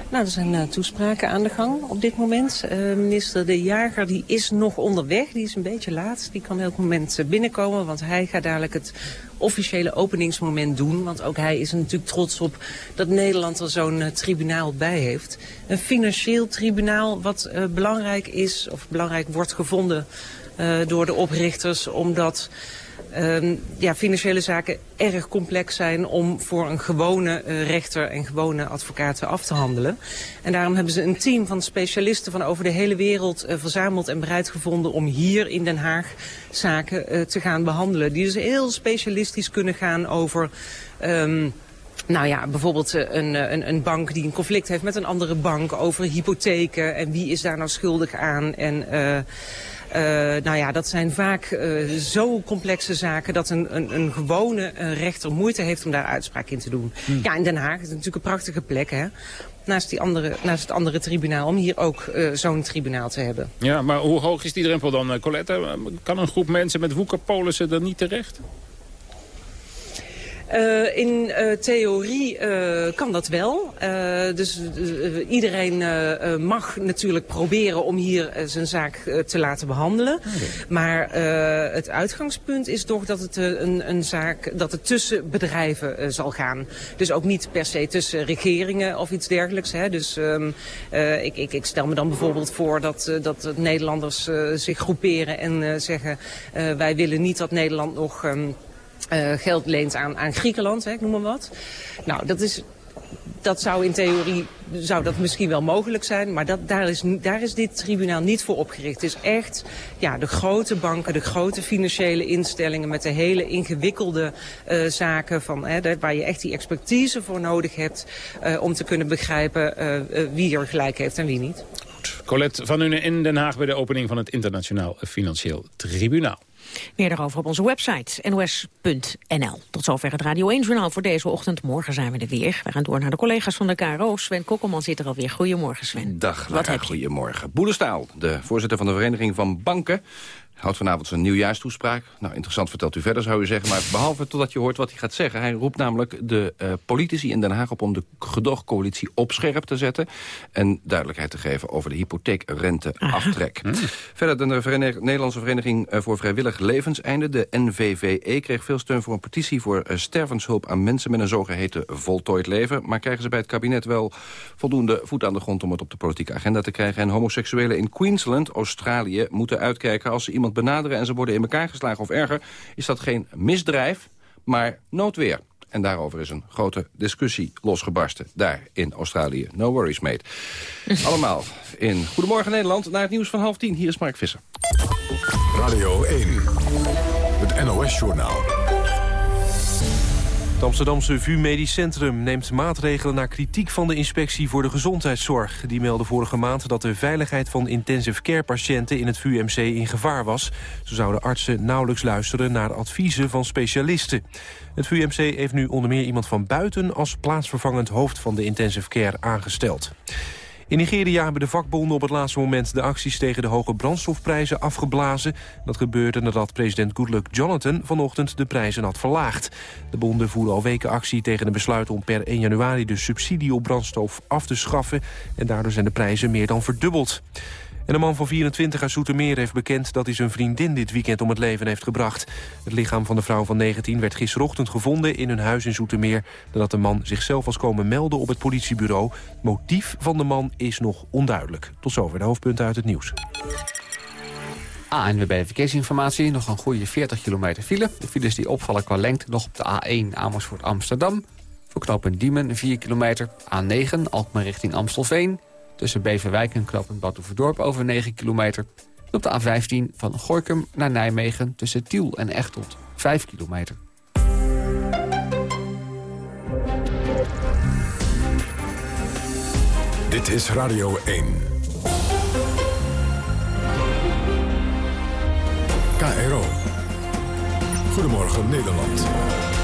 Nou, er zijn uh, toespraken aan de gang op dit moment. Uh, minister De Jager die is nog onderweg. Die is een beetje laat. Die kan elk moment uh, binnenkomen. Want hij gaat dadelijk het officiële openingsmoment doen. Want ook hij is er natuurlijk trots op dat Nederland er zo'n tribunaal bij heeft. Een financieel tribunaal wat belangrijk is, of belangrijk wordt gevonden door de oprichters. Omdat uh, ja, financiële zaken erg complex zijn om voor een gewone uh, rechter en gewone advocaten af te handelen. En daarom hebben ze een team van specialisten van over de hele wereld uh, verzameld en bereid gevonden om hier in Den Haag zaken uh, te gaan behandelen. Die dus heel specialistisch kunnen gaan over... Um, nou ja, bijvoorbeeld een, een, een bank die een conflict heeft met een andere bank over hypotheken. En wie is daar nou schuldig aan? En... Uh, nou ja, dat zijn vaak uh, zo complexe zaken dat een, een, een gewone uh, rechter moeite heeft om daar uitspraak in te doen. Hmm. Ja, in Den Haag is natuurlijk een prachtige plek, hè. Naast, die andere, naast het andere tribunaal, om hier ook zo'n tribunaal te hebben. Ja, maar hoe hoog is die drempel dan, Colette? Kan een groep mensen met woekerpolissen er niet terecht? Uh, in uh, theorie uh, kan dat wel. dus iedereen mag natuurlijk proberen om hier zijn zaak te laten behandelen. Okay. Maar het uitgangspunt is toch dat het een, een zaak dat het tussen bedrijven zal gaan. Dus ook niet per se tussen regeringen of iets dergelijks. Hè. Dus um, ik, ik, ik, stel me dan bijvoorbeeld voor dat, dat Nederlanders zich groeperen en zeggen... wij willen niet dat Nederland nog... Um, uh, geld leent aan, aan Griekenland, hè, ik noem maar wat. Nou, dat is dat zou in theorie zou dat misschien wel mogelijk zijn. Maar dat, daar, is, daar is dit tribunaal niet voor opgericht. Het is echt ja, de grote banken, de grote financiële instellingen... met de hele ingewikkelde uh, zaken van, hè, waar je echt die expertise voor nodig hebt... Uh, om te kunnen begrijpen wie er gelijk heeft en wie niet. Colette van Nuenen in Den Haag bij de opening van het Internationaal Financieel Tribunaal. Meer daarover op onze website nos.nl. Tot zover het Radio 1-journaal voor deze ochtend. Morgen zijn we er weer. We gaan door naar de collega's van de KRO. Sven Kokkelman zit er alweer. Goedemorgen, Sven. Dag, Lara, Wat heb je? Goedemorgen. Boelestaal, de voorzitter van de Vereniging van Banken houdt vanavond zijn nieuwjaarstoespraak. Nou, interessant vertelt u verder, zou u zeggen. Maar behalve totdat je hoort wat hij gaat zeggen. Hij roept namelijk de uh, politici in Den Haag op om de gedoogcoalitie op scherp te zetten. En duidelijkheid te geven over de hypotheekrenteaftrek. Hmm. Verder de Verenig Nederlandse Vereniging eh, voor Vrijwillig Levenseinde, de NVVE, kreeg veel steun voor een petitie voor uh, stervenshulp aan mensen met een zogeheten voltooid leven. Maar krijgen ze bij het kabinet wel voldoende voet aan de grond om het op de politieke agenda te krijgen. En homoseksuelen in Queensland, Australië, moeten uitkijken als ze iemand benaderen en ze worden in elkaar geslagen of erger... is dat geen misdrijf, maar noodweer. En daarover is een grote discussie losgebarsten. Daar in Australië. No worries, mate. [laughs] Allemaal in Goedemorgen Nederland. Naar het nieuws van half tien. Hier is Mark Visser. Radio 1. Het NOS-journaal. Het Amsterdamse VU Medisch Centrum neemt maatregelen naar kritiek van de inspectie voor de gezondheidszorg. Die meldde vorige maand dat de veiligheid van intensive care patiënten in het VUMC in gevaar was. Zo zouden artsen nauwelijks luisteren naar adviezen van specialisten. Het VUMC heeft nu onder meer iemand van buiten als plaatsvervangend hoofd van de intensive care aangesteld. In Nigeria hebben de vakbonden op het laatste moment de acties tegen de hoge brandstofprijzen afgeblazen. Dat gebeurde nadat president Goodluck Jonathan vanochtend de prijzen had verlaagd. De bonden voeren al weken actie tegen een besluit om per 1 januari de subsidie op brandstof af te schaffen. En daardoor zijn de prijzen meer dan verdubbeld. En een man van 24 uit Zoetermeer heeft bekend dat hij zijn vriendin dit weekend om het leven heeft gebracht. Het lichaam van de vrouw van 19 werd gisterochtend gevonden in hun huis in Zoetermeer... nadat de man zichzelf was komen melden op het politiebureau. Motief van de man is nog onduidelijk. Tot zover de hoofdpunten uit het nieuws. ANWB Verkeersinformatie, nog een goede 40 kilometer file. De files die opvallen qua lengte nog op de A1 Amersfoort Amsterdam. Voor knooppunt Diemen 4 kilometer. A9 Alkmaar richting Amstelveen. Tussen Beverwijk en knooppunt Batuverdorp over 9 kilometer. op de A15 van Gorkum naar Nijmegen tussen Tiel en Echtelt 5 kilometer. Dit is Radio 1. KRO. Goedemorgen Nederland.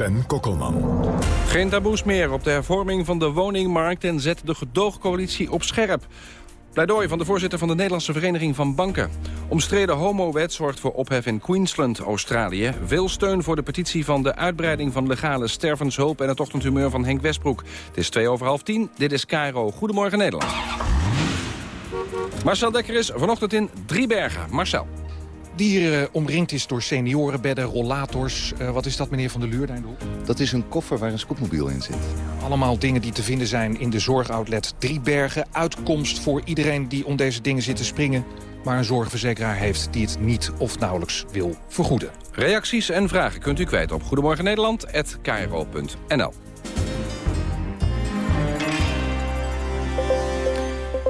Sven Kokkelman. Geen taboes meer op de hervorming van de woningmarkt... en zet de gedoogcoalitie op scherp. Pleidooi van de voorzitter van de Nederlandse Vereniging van Banken. Omstreden homowet zorgt voor ophef in Queensland, Australië. Veel steun voor de petitie van de uitbreiding van legale stervenshulp... en het ochtendhumeur van Henk Westbroek. Het is twee over half tien. Dit is Cairo. Goedemorgen Nederland. Marcel Dekker is vanochtend in Driebergen. Marcel die uh, omringd is door seniorenbedden, rollators. Uh, wat is dat, meneer Van der Luur, daar in de hoek? Dat is een koffer waar een scootmobiel in zit. Allemaal dingen die te vinden zijn in de zorgoutlet Driebergen. Uitkomst voor iedereen die om deze dingen zit te springen... maar een zorgverzekeraar heeft die het niet of nauwelijks wil vergoeden. Reacties en vragen kunt u kwijt op Goedemorgen Nederland@kro.nl.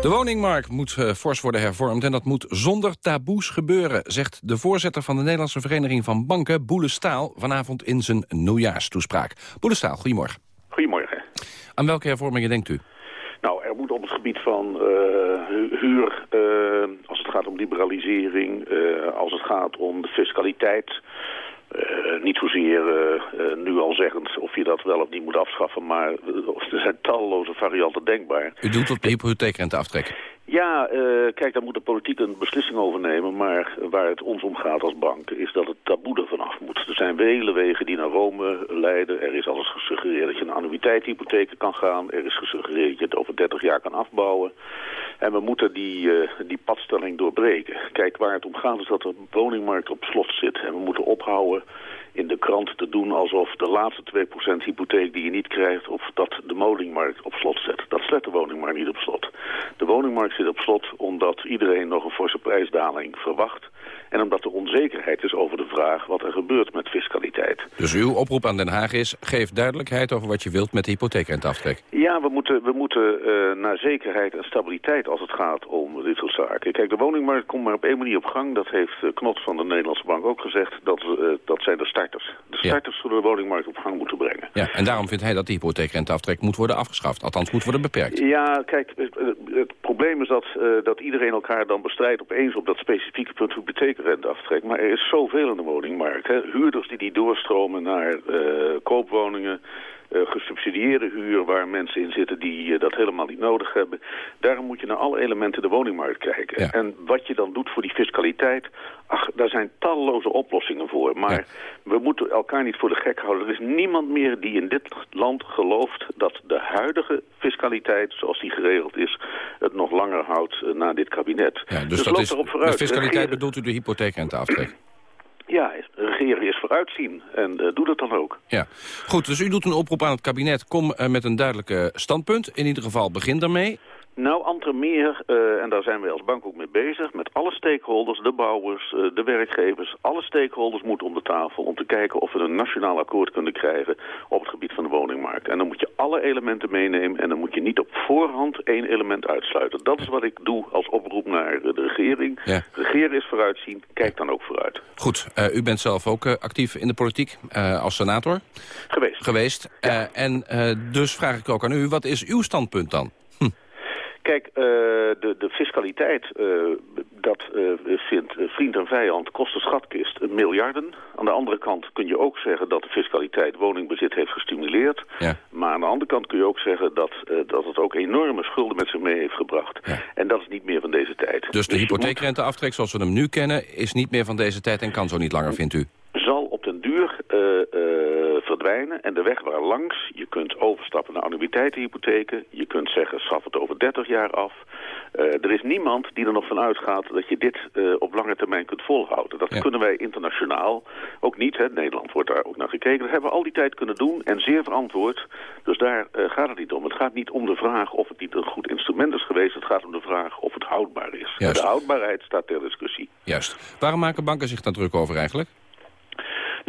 De woningmarkt moet uh, fors worden hervormd en dat moet zonder taboes gebeuren, zegt de voorzitter van de Nederlandse Vereniging van Banken, Boele Staal, vanavond in zijn nieuwjaarstoespraak. Boele Staal, goedemorgen. Goedemorgen. Aan welke hervormingen denkt u? Nou, er moet op het gebied van uh, huur, uh, als het gaat om liberalisering, als het gaat om de fiscaliteit, uh, niet zozeer uh, uh, nu al zeggend of je dat wel of niet moet afschaffen, maar er zijn talloze varianten denkbaar. U doet op de hypotheekrente aftrekken? Ja, kijk, daar moet de politiek een beslissing over nemen, maar waar het ons om gaat als bank is dat het taboe er vanaf moet. Er zijn vele wegen die naar Rome leiden. Er is alles gesuggereerd dat je een annuïteithypotheek kan gaan. Er is gesuggereerd dat je het over 30 jaar kan afbouwen. En we moeten die, uh, die padstelling doorbreken. Kijk, waar het om gaat is dat de woningmarkt op slot zit. En we moeten ophouden in de krant te doen alsof de laatste 2% hypotheek die je niet krijgt... of dat de woningmarkt op slot zet. Dat zet de woningmarkt niet op slot. De woningmarkt zit op slot omdat iedereen nog een forse prijsdaling verwacht... En omdat er onzekerheid is over de vraag wat er gebeurt met fiscaliteit. Dus uw oproep aan Den Haag is, geef duidelijkheid over wat je wilt met de hypotheekrenteaftrek. Ja, we moeten, we moeten uh, naar zekerheid en stabiliteit als het gaat om dit soort zaken. Kijk, de woningmarkt komt maar op één manier op gang. Dat heeft uh, Knot van de Nederlandse Bank ook gezegd. Dat, uh, dat zijn de starters. De starters ja. zullen de woningmarkt op gang moeten brengen. Ja, en daarom vindt hij dat de hypotheekrenteaftrek moet worden afgeschaft. Althans, moet worden beperkt. Ja, kijk, het, het probleem is dat, dat iedereen elkaar dan bestrijdt opeens op dat specifieke punt hypotheekrenteaftrek. Maar er is zoveel in de woningmarkt. Hè. Huurders die die doorstromen naar koopwoningen uh, gesubsidieerde huur waar mensen in zitten die uh, dat helemaal niet nodig hebben. Daarom moet je naar alle elementen de woningmarkt kijken. Ja. En wat je dan doet voor die fiscaliteit, ach, daar zijn talloze oplossingen voor. Maar Ja. we moeten elkaar niet voor de gek houden. Er is niemand meer die in dit land gelooft dat de huidige fiscaliteit, zoals die geregeld is, het nog langer houdt eh, na dit kabinet. Ja, dus, dus dat loop is, erop vooruit. met fiscaliteit bedoelt u de hypotheekrenteaftrek? Ja, regeren is vooruitzien. En eh, doe dat dan ook. Ja, goed. Dus u doet een oproep aan het kabinet. Kom eh, met een duidelijke standpunt. In ieder geval begin daarmee. Nou, Antremeer, eh en daar zijn wij als bank ook mee bezig... met alle stakeholders, de bouwers, eh, de werkgevers... alle stakeholders moeten om de tafel om te kijken of we een nationaal akkoord kunnen krijgen... op het gebied van de woningmarkt. En dan moet je alle elementen meenemen... en dan moet je niet op voorhand één element uitsluiten. Dat is wat ik doe als oproep naar eh, de regering. Ja. Regeren is vooruitzien, kijk dan ook vooruit. Goed, u bent zelf ook actief in de politiek als senator. Geweest. Geweest. En dus vraag ik ook aan u, wat is uw standpunt dan? Kijk, eh, de, de fiscaliteit, eh, dat eh, vindt vriend en vijand, kost de schatkist miljarden. Aan de andere kant kun je ook zeggen dat de fiscaliteit woningbezit heeft gestimuleerd. Ja. Maar aan de andere kant kun je ook zeggen dat, dat het ook enorme schulden met zich mee heeft gebracht. En dat is niet meer van deze tijd. Dus de moet- hypotheekrenteaftrek zoals we hem nu kennen... is niet meer van deze tijd en kan zo niet langer, vindt u? zal op den duur verdwijnen. En de weg waar langs, je kunt overstappen naar annuïteitenhypotheken. Je kunt zeggen, schaf het over 30 jaar af. Eh, er is niemand die er nog van uitgaat dat je dit eh, op lange termijn kunt volhouden. Dat kunnen wij internationaal ook niet. Hè. Nederland wordt daar ook naar gekeken. Dat hebben we al die tijd kunnen doen en zeer verantwoord. Dus daar eh, gaat het niet om. Het gaat niet om de vraag of het niet een goed instrument is geweest. Het gaat om de vraag of het houdbaar is. Juist. de houdbaarheid staat ter discussie. Juist. Waarom maken banken zich daar druk over eigenlijk?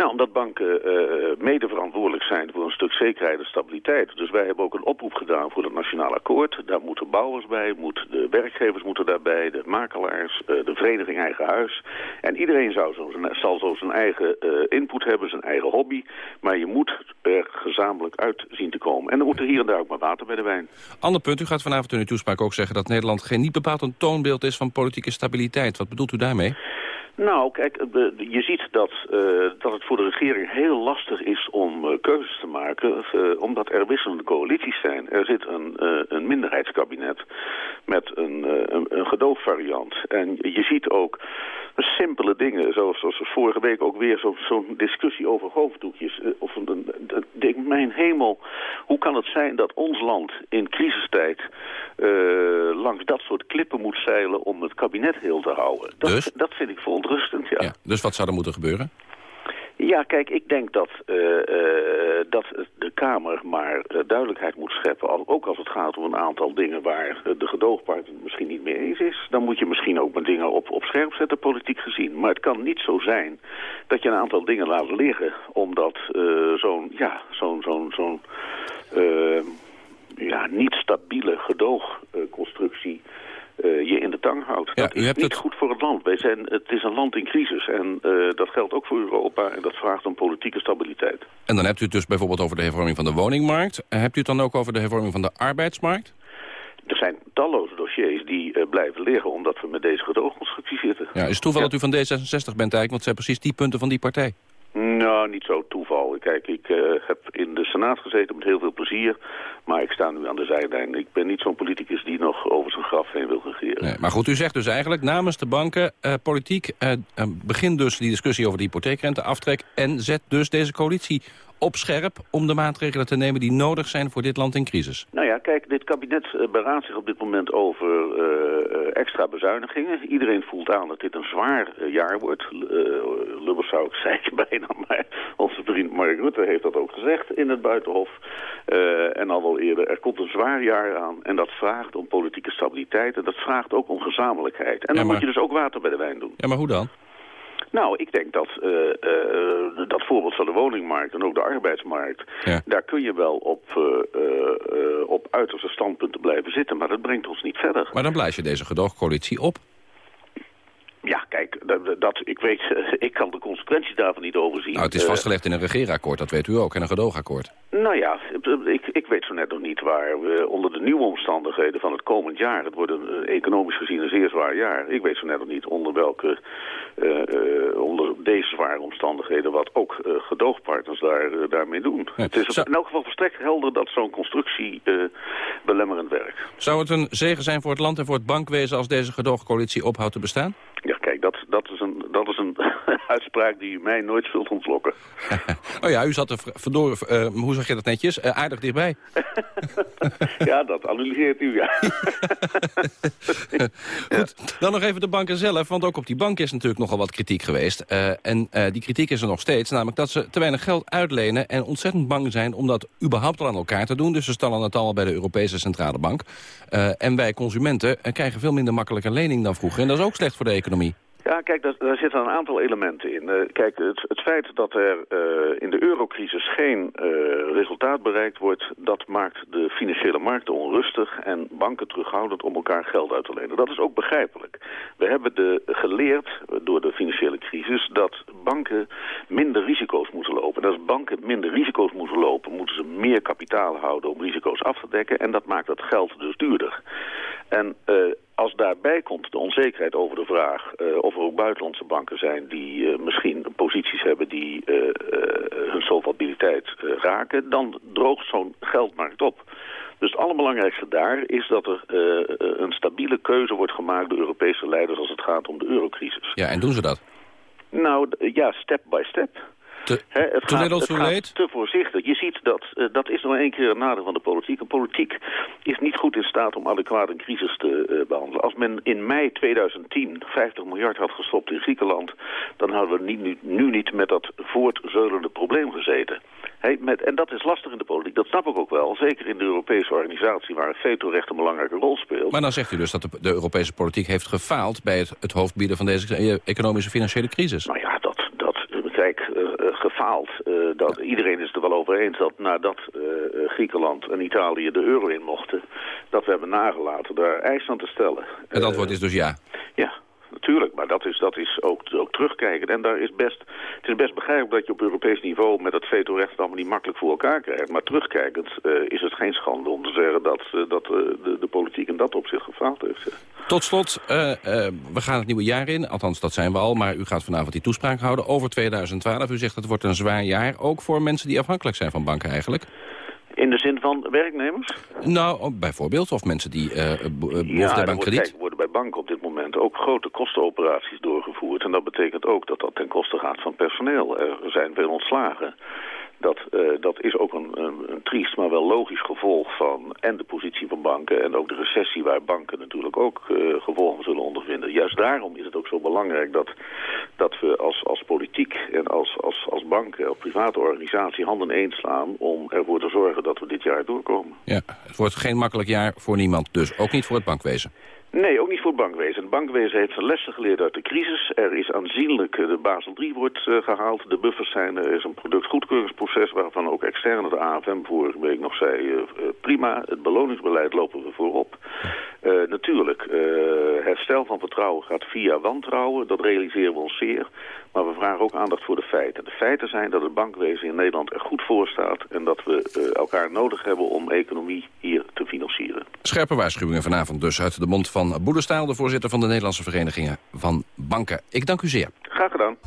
Nou, omdat banken eh, mede verantwoordelijk zijn voor een stuk zekerheid en stabiliteit. Dus wij hebben ook een oproep gedaan voor het Nationaal Akkoord. Daar moeten bouwers bij, moet, de werkgevers moeten daarbij, de makelaars, eh, de vereniging Eigen Huis. En iedereen zou zo zijn, zal zo zijn eigen eh, input hebben, zijn eigen hobby. Maar je moet er gezamenlijk uit zien te komen. En dan moet er hier en daar ook maar water bij de wijn. Ander punt, u gaat vanavond in uw toespraak ook zeggen... dat Nederland geen niet bepaald een toonbeeld is van politieke stabiliteit. Wat bedoelt u daarmee? Nou, kijk, je ziet dat, eh, dat het voor de regering heel lastig is om eh, keuzes te maken, eh, omdat er wisselende coalities zijn. Er zit een, een minderheidskabinet met een, een, een gedoogvariant. En je ziet ook simpele dingen, zoals, zoals vorige week ook weer zo- zo'n discussie over hoofddoekjes. Of een, een- mijn hemel, hoe kan het zijn dat ons land in crisistijd langs dat soort klippen moet zeilen om het kabinet heel te houden? Dat, Dus? dat vind ik verontrustend, ja. ja. Dus wat zou er moeten gebeuren? kijk, ik denk dat, eh, eh, dat de Kamer maar eh, duidelijkheid moet scheppen. Ook als het gaat om een aantal dingen waar de gedoogpartner het misschien niet mee eens is. Dan moet je misschien ook met dingen op, op scherp zetten, politiek gezien. Maar het kan niet zo zijn dat je een aantal dingen laat liggen. Omdat zo'n ja, zo'n zo'n zo'n ja, niet stabiele gedoogconstructie eh, je in de tang houdt. dat is niet goed voor het land. Wij zijn, het is een land in crisis en eh, dat geldt ook voor Europa en dat vraagt om politieke stabiliteit. En dan hebt u het dus bijvoorbeeld over de hervorming van de woningmarkt. Hebt u het dan ook over de hervorming van de arbeidsmarkt? Er zijn talloze dossiers die eh, blijven liggen omdat we met deze gedoogconstructie zitten. Ja, is het toeval dat u van D66 bent eigenlijk? Want het zijn precies die punten van die partij. Nou, niet zo toeval. Kijk, ik eh, heb in de Senaat gezeten met heel veel plezier. Maar ik sta nu aan de zijlijn. Ik ben niet zo'n politicus die nog over zijn graf heen wil regeren. Nee, maar goed, u zegt dus eigenlijk namens de banken, eh, politiek... eh, begin dus die discussie over de hypotheekrenteaftrek... en zet dus deze coalitie op scherp om de maatregelen te nemen... die nodig zijn voor dit land in crisis. Nou ja, kijk, dit kabinet eh, beraadt zich op dit moment over eh, eh, extra bezuinigingen. Iedereen voelt aan dat dit een zwaar jaar wordt. Lubbers zou ik [laughs] zeggen bijna, maar onze vriend Mark Rutte heeft dat ook gezegd in het Buitenhof. En al wel eerder, er komt een zwaar jaar aan en dat vraagt om politieke stabiliteit en dat vraagt ook om gezamenlijkheid. En dan Ja, maar- moet je dus ook water bij de wijn doen. Ja, maar hoe dan? Nou, ik denk dat uh, uh, dat voorbeeld van de woningmarkt en ook de arbeidsmarkt... Ja. daar kun je wel op, uh, op uiterste standpunten blijven zitten. Maar dat brengt ons niet verder. Maar dan blijf je deze gedoogcoalitie op. Ja, kijk, dat, dat, ik, weet, [laughs] ik kan de consequenties daarvan niet overzien. Nou, het is vastgelegd in een regeerakkoord, dat weet u ook, en een gedoogakkoord. Nou ja, ik, ik weet zo net nog niet waar we onder de nieuwe omstandigheden van het komend jaar... het wordt een, economisch gezien een zeer zwaar jaar. Ik weet zo net nog niet onder welke, onder deze zware omstandigheden... wat ook uh, gedoogpartners daar, daarmee doen. Ja. Het is Zou- in elk geval verstrekt helder dat zo'n constructie belemmerend werkt. Zou het een zegen zijn voor het land en voor het bankwezen... als deze gedoogcoalitie ophoudt te bestaan? Ja, kijk, dat, dat is een, dat is een [laughs] uitspraak die mij nooit zult ontlokken. [laughs] Oh ja, u zat er v- verdoor, eh, hoe zeg je dat netjes, Eh, aardig dichtbij. [laughs] ja, dat analyseert u, ja. Goed, dan nog even de banken zelf, want ook op die bank is natuurlijk nogal wat kritiek geweest. Eh, en die kritiek is er nog steeds, namelijk dat ze te weinig geld uitlenen... en ontzettend bang zijn om dat überhaupt al aan elkaar te doen. Dus ze stallen het al bij de Europese Centrale Bank. En wij consumenten krijgen veel minder makkelijk een lening dan vroeger. En dat is ook slecht voor de economie. Ja, kijk, daar, zitten een aantal elementen in. Eh, kijk, het, het feit dat er eh, in de eurocrisis geen eh, resultaat bereikt wordt... dat maakt de financiële markten onrustig en banken terughoudend om elkaar geld uit te lenen. Dat is ook begrijpelijk. We hebben de, geleerd door de financiële crisis dat banken minder risico's moeten lopen. En als banken minder risico's moeten lopen, moeten ze meer kapitaal houden om risico's af te dekken. En dat maakt het geld dus duurder. En als daarbij komt de onzekerheid over de vraag eh, of er ook buitenlandse banken zijn die eh, misschien posities hebben die eh, hun solvabiliteit raken, dan droogt zo'n geldmarkt op. Dus het allerbelangrijkste daar is dat er een stabiele keuze wordt gemaakt door Europese leiders als het gaat om de eurocrisis. Ja, en doen ze dat? Nou, ja, step by step. Te, het gaat, het gaat te voorzichtig. Je ziet dat, eh, dat is nog één keer een nadeel van de politiek. Een politiek is niet goed in staat om adequaat een crisis te eh, behandelen. Als men in mei 2010 50 miljard had gestopt in Griekenland... dan hadden we niet, nu, nu niet met dat voortzeulende probleem gezeten. Hè, met, en dat is lastig in de politiek, dat snap ik ook wel. Zeker in de Europese organisatie waar het vetorecht een belangrijke rol speelt. Maar dan zegt u dus dat de, de Europese politiek heeft gefaald... bij het, het hoofd bieden van deze economische financiële crisis. Nou ja, dat, dat eh, kijk, eh, eh, gefaald. eh, dat, iedereen is het er wel over eens dat nadat eh, eh, Griekenland en Italië de euro in mochten... dat we hebben nagelaten daar eisen aan te stellen. Het antwoord is dus ja. Ja, natuurlijk. Maar dat is, dat is ook, ook terugkijken. En daar is best, het is best begrijpelijk dat je op Europees niveau met het vetorecht allemaal niet makkelijk voor elkaar krijgt. Maar terugkijkend eh, is het geen schande om te zeggen dat, eh, dat eh, de, de politiek in dat opzicht gefaald heeft. Tot slot, we gaan het nieuwe jaar in. Althans, dat zijn we al. Maar u gaat vanavond die toespraak houden over 2012. U zegt het wordt een zwaar jaar. Ook voor mensen die afhankelijk zijn van banken eigenlijk. In de zin van werknemers? Nou, ook bijvoorbeeld. Of mensen die eh, behoefte Ja, hebben aan krediet. kijk, worden bij banken op dit moment ook grote kostenoperaties doorgevoerd. En dat betekent ook dat dat ten koste gaat van personeel. Er zijn veel ontslagen. Dat, eh, dat is ook een, een, triest, maar wel logisch gevolg van en de positie van banken... en ook de recessie waar banken natuurlijk ook eh, gevolgen zullen ondervinden. Juist daarom is het ook zo belangrijk dat, dat we als, als politiek en als, als, als banken... of private organisatie handen één slaan om ervoor te zorgen dat we dit jaar doorkomen. Ja, het wordt geen makkelijk jaar voor niemand. Dus ook niet voor het bankwezen. Nee, ook niet voor het bankwezen. Het bankwezen heeft zijn lessen geleerd uit de crisis. Er is aanzienlijk, eh, de Basel III wordt eh, gehaald. De buffers zijn, er is een productgoedkeuringsproces waarvan ook externe, de AFM vorige week nog zei, eh, eh, prima, het beloningsbeleid lopen we voorop. Eh, natuurlijk, eh, herstel van vertrouwen gaat via wantrouwen, dat realiseren we ons zeer. Maar we vragen ook aandacht voor de feiten. De feiten zijn dat het bankwezen in Nederland er goed voor staat en dat we eh, elkaar nodig hebben om economie hier te. Scherpe waarschuwingen vanavond dus uit de mond van Boedestaal... de voorzitter van de Nederlandse Verenigingen van Banken. Ik dank u zeer. Graag gedaan.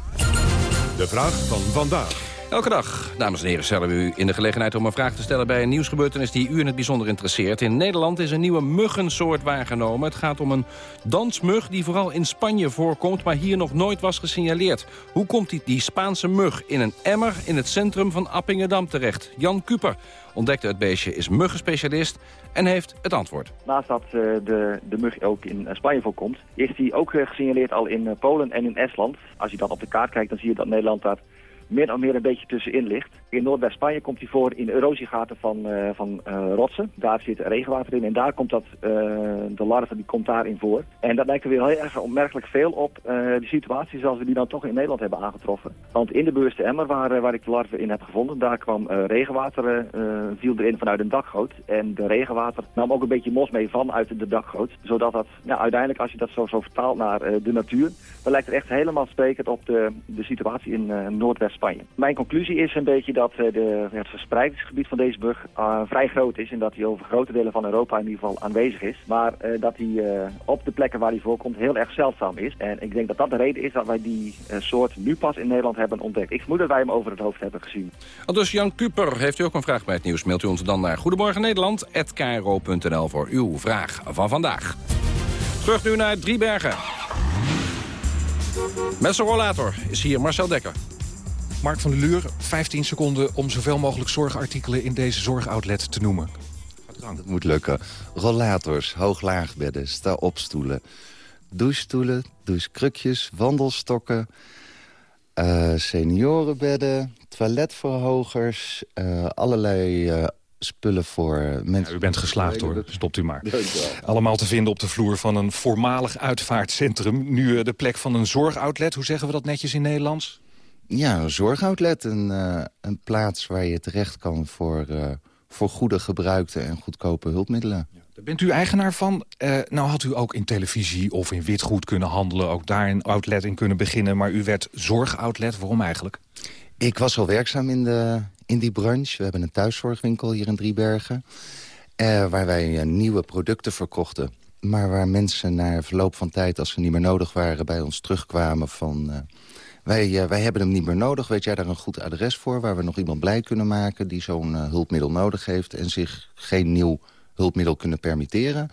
De vraag van vandaag. Elke dag, dames en heren, stellen we u in de gelegenheid om een vraag te stellen... bij een nieuwsgebeurtenis die u in het bijzonder interesseert. In Nederland is een nieuwe muggensoort waargenomen. Het gaat om een dansmug die vooral in Spanje voorkomt... maar hier nog nooit was gesignaleerd. Hoe komt die, Spaanse mug in een emmer in het centrum van Appingedam terecht? Jan Kuper ontdekte het beestje, is muggenspecialist en heeft het antwoord. Naast dat eh, de, de mug ook in eh, Spanje voorkomt, is die ook eh, gesignaleerd al in Polen en in Estland. Als je dan op de kaart kijkt, dan zie je dat Nederland daar meer en meer een beetje tussenin ligt. In Noordwest-Spanje komt hij voor in erosiegaten van, uh, van uh, rotsen. Daar zit regenwater in en daar komt dat, uh, de larve die komt daarin voor. En dat lijkt er weer heel erg opmerkelijk veel op de situatie zoals we die dan toch in Nederland hebben aangetroffen. Want in de bewuste emmer waar, waar ik de larve in heb gevonden, daar kwam regenwater, viel erin vanuit een dakgoot. En de regenwater nam ook een beetje mos mee van uit de dakgoot. Zodat dat ja, uiteindelijk, als je dat zo, zo vertaalt naar de natuur, dan lijkt het echt helemaal sprekend op de, de situatie in Noordwest-Spanje. Mijn conclusie is een beetje dat de, het verspreidingsgebied van deze bug uh, vrij groot is. En dat hij over grote delen van Europa in ieder geval aanwezig is. Maar uh, dat hij op de plekken waar hij voorkomt heel erg zeldzaam is. En ik denk dat dat de reden is dat wij die soort nu pas in Nederland hebben ontdekt. Ik vermoed dat wij hem over het hoofd hebben gezien. Dus Jan Kuper, heeft u ook een vraag bij het nieuws? Mailt u ons dan naar Goedemorgen Nederland@kro.nl voor uw vraag van vandaag. Terug nu naar Driebergen. Met zijn rollator is hier Marcel Dekker. Mark van der Luur, 15 seconden om zoveel mogelijk zorgartikelen in deze zorgoutlet te noemen. Dat moet lukken. Rollators, hooglaagbedden, sta-opstoelen, douchestoelen, douchekrukjes, wandelstokken, uh, seniorenbedden, toiletverhogers, uh, allerlei uh, spullen voor mensen... Ja, u bent geslaagd hoor, stopt u maar. Allemaal te vinden op de vloer van een voormalig uitvaartcentrum. Nu de plek van een zorgoutlet, hoe zeggen we dat netjes in Nederlands? Ja, een zorgoutlet. Een, uh, een plaats waar je terecht kan voor, uh, voor goede gebruikte en goedkope hulpmiddelen. Ja, daar bent u eigenaar van. Uh, nou had u ook in televisie of in witgoed kunnen handelen. Ook daar een outlet in kunnen beginnen. Maar u werd zorgoutlet. Waarom eigenlijk? Ik was al werkzaam in, de, in die branche. We hebben een thuiszorgwinkel hier in Driebergen. waar wij nieuwe producten verkochten. Maar waar mensen na verloop van tijd, als ze niet meer nodig waren... bij ons terugkwamen van wij, uh, wij hebben hem niet meer nodig. Weet jij daar een goed adres voor waar we nog iemand blij kunnen maken... die zo'n uh, hulpmiddel nodig heeft en zich geen nieuw hulpmiddel kunnen permitteren?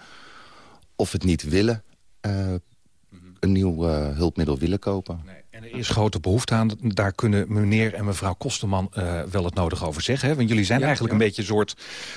Of het niet willen, uh, een nieuw hulpmiddel willen kopen? Nee. En er is grote behoefte aan. Daar kunnen meneer en mevrouw Kosterman uh, wel het nodig over zeggen. Hè? Want jullie zijn ja, eigenlijk ja. een beetje een soort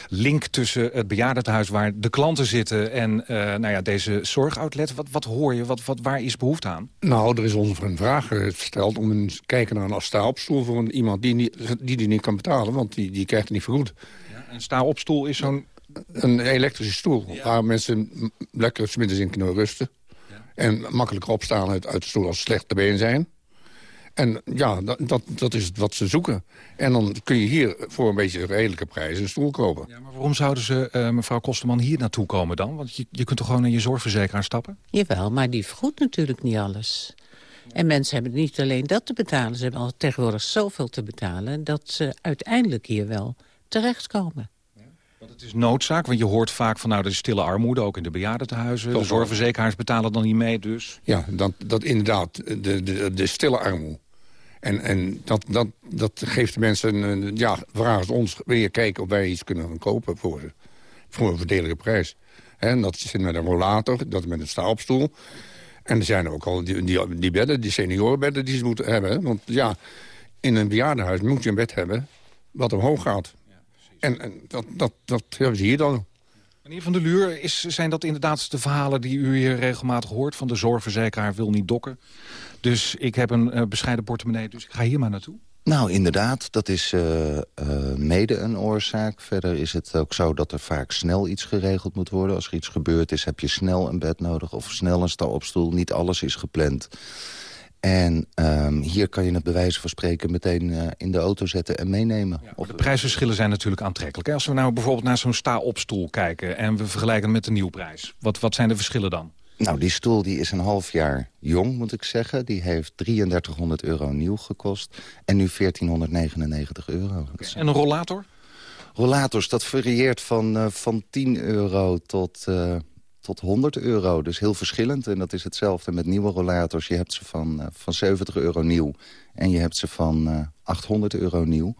link tussen het bejaardentehuis... waar de klanten zitten en uh, nou ja, deze zorgoutlet. Wat, wat hoor je? Wat, wat, waar is behoefte aan? Nou, er is ons een vraag gesteld om een kijken naar een sta-opstoel... voor een, iemand die, niet, die die niet kan betalen, want die, die krijgt het niet vergoed. Ja, een sta-opstoel is zo'n... Een elektrische stoel, waar mensen lekker smiddags in kunnen rusten. En makkelijker opstaan uit, uit de stoel als ze slecht te been zijn. En ja, dat, dat, dat is wat ze zoeken. En dan kun je hier voor een beetje redelijke prijs een stoel kopen. Ja, maar waarom zouden ze, uh, mevrouw Kosterman, hier naartoe komen dan? Want je, je kunt toch gewoon in je zorgverzekeraar stappen? Jawel, maar die vergoedt natuurlijk niet alles. En mensen hebben niet alleen dat te betalen. Ze hebben al tegenwoordig zoveel te betalen... dat ze uiteindelijk hier wel terechtkomen. Want het is noodzaak, want je hoort vaak van nou, de stille armoede, ook in de bejaardentehuizen. De zorgverzekeraars betalen dan niet mee, dus. Ja, dat, dat inderdaad, de, de, de stille armoede. En, en dat, dat, dat geeft de mensen, een, ja, vragen ze ons, je kijken of wij iets kunnen gaan kopen voor ze. Voor een verdelige prijs. En dat zit met een rollator, dat met een staalopstoel. En er zijn ook al die, die, die bedden, die seniorenbedden die ze moeten hebben. Want ja, in een bejaardenhuis moet je een bed hebben wat omhoog gaat. En, en dat, dat, dat hebben ze hier dan. Meneer Van der Luur, is, zijn dat inderdaad de verhalen die u hier regelmatig hoort... van de zorgverzekeraar wil niet dokken? Dus ik heb een uh, bescheiden portemonnee, dus ik ga hier maar naartoe. Nou, inderdaad, dat is uh, uh, mede een oorzaak. Verder is het ook zo dat er vaak snel iets geregeld moet worden. Als er iets gebeurd is, heb je snel een bed nodig of snel een sta-opstoel. Niet alles is gepland. En um, hier kan je het bewijzen van spreken meteen uh, in de auto zetten en meenemen. Ja, de prijsverschillen zijn natuurlijk aantrekkelijk. Als we nou bijvoorbeeld naar zo'n sta-opstoel kijken... en we vergelijken met de nieuwprijs, wat, wat zijn de verschillen dan? Nou, die stoel die is een half jaar jong, moet ik zeggen. Die heeft 3300 euro nieuw gekost en nu 1499 euro. Okay. En een rollator? Rollators, dat varieert van, uh, van 10 euro tot... Uh, tot 100 euro. Dus heel verschillend. En dat is hetzelfde met nieuwe rollators. Je hebt ze van, uh, van 70 euro nieuw. En je hebt ze van uh, 800 euro nieuw.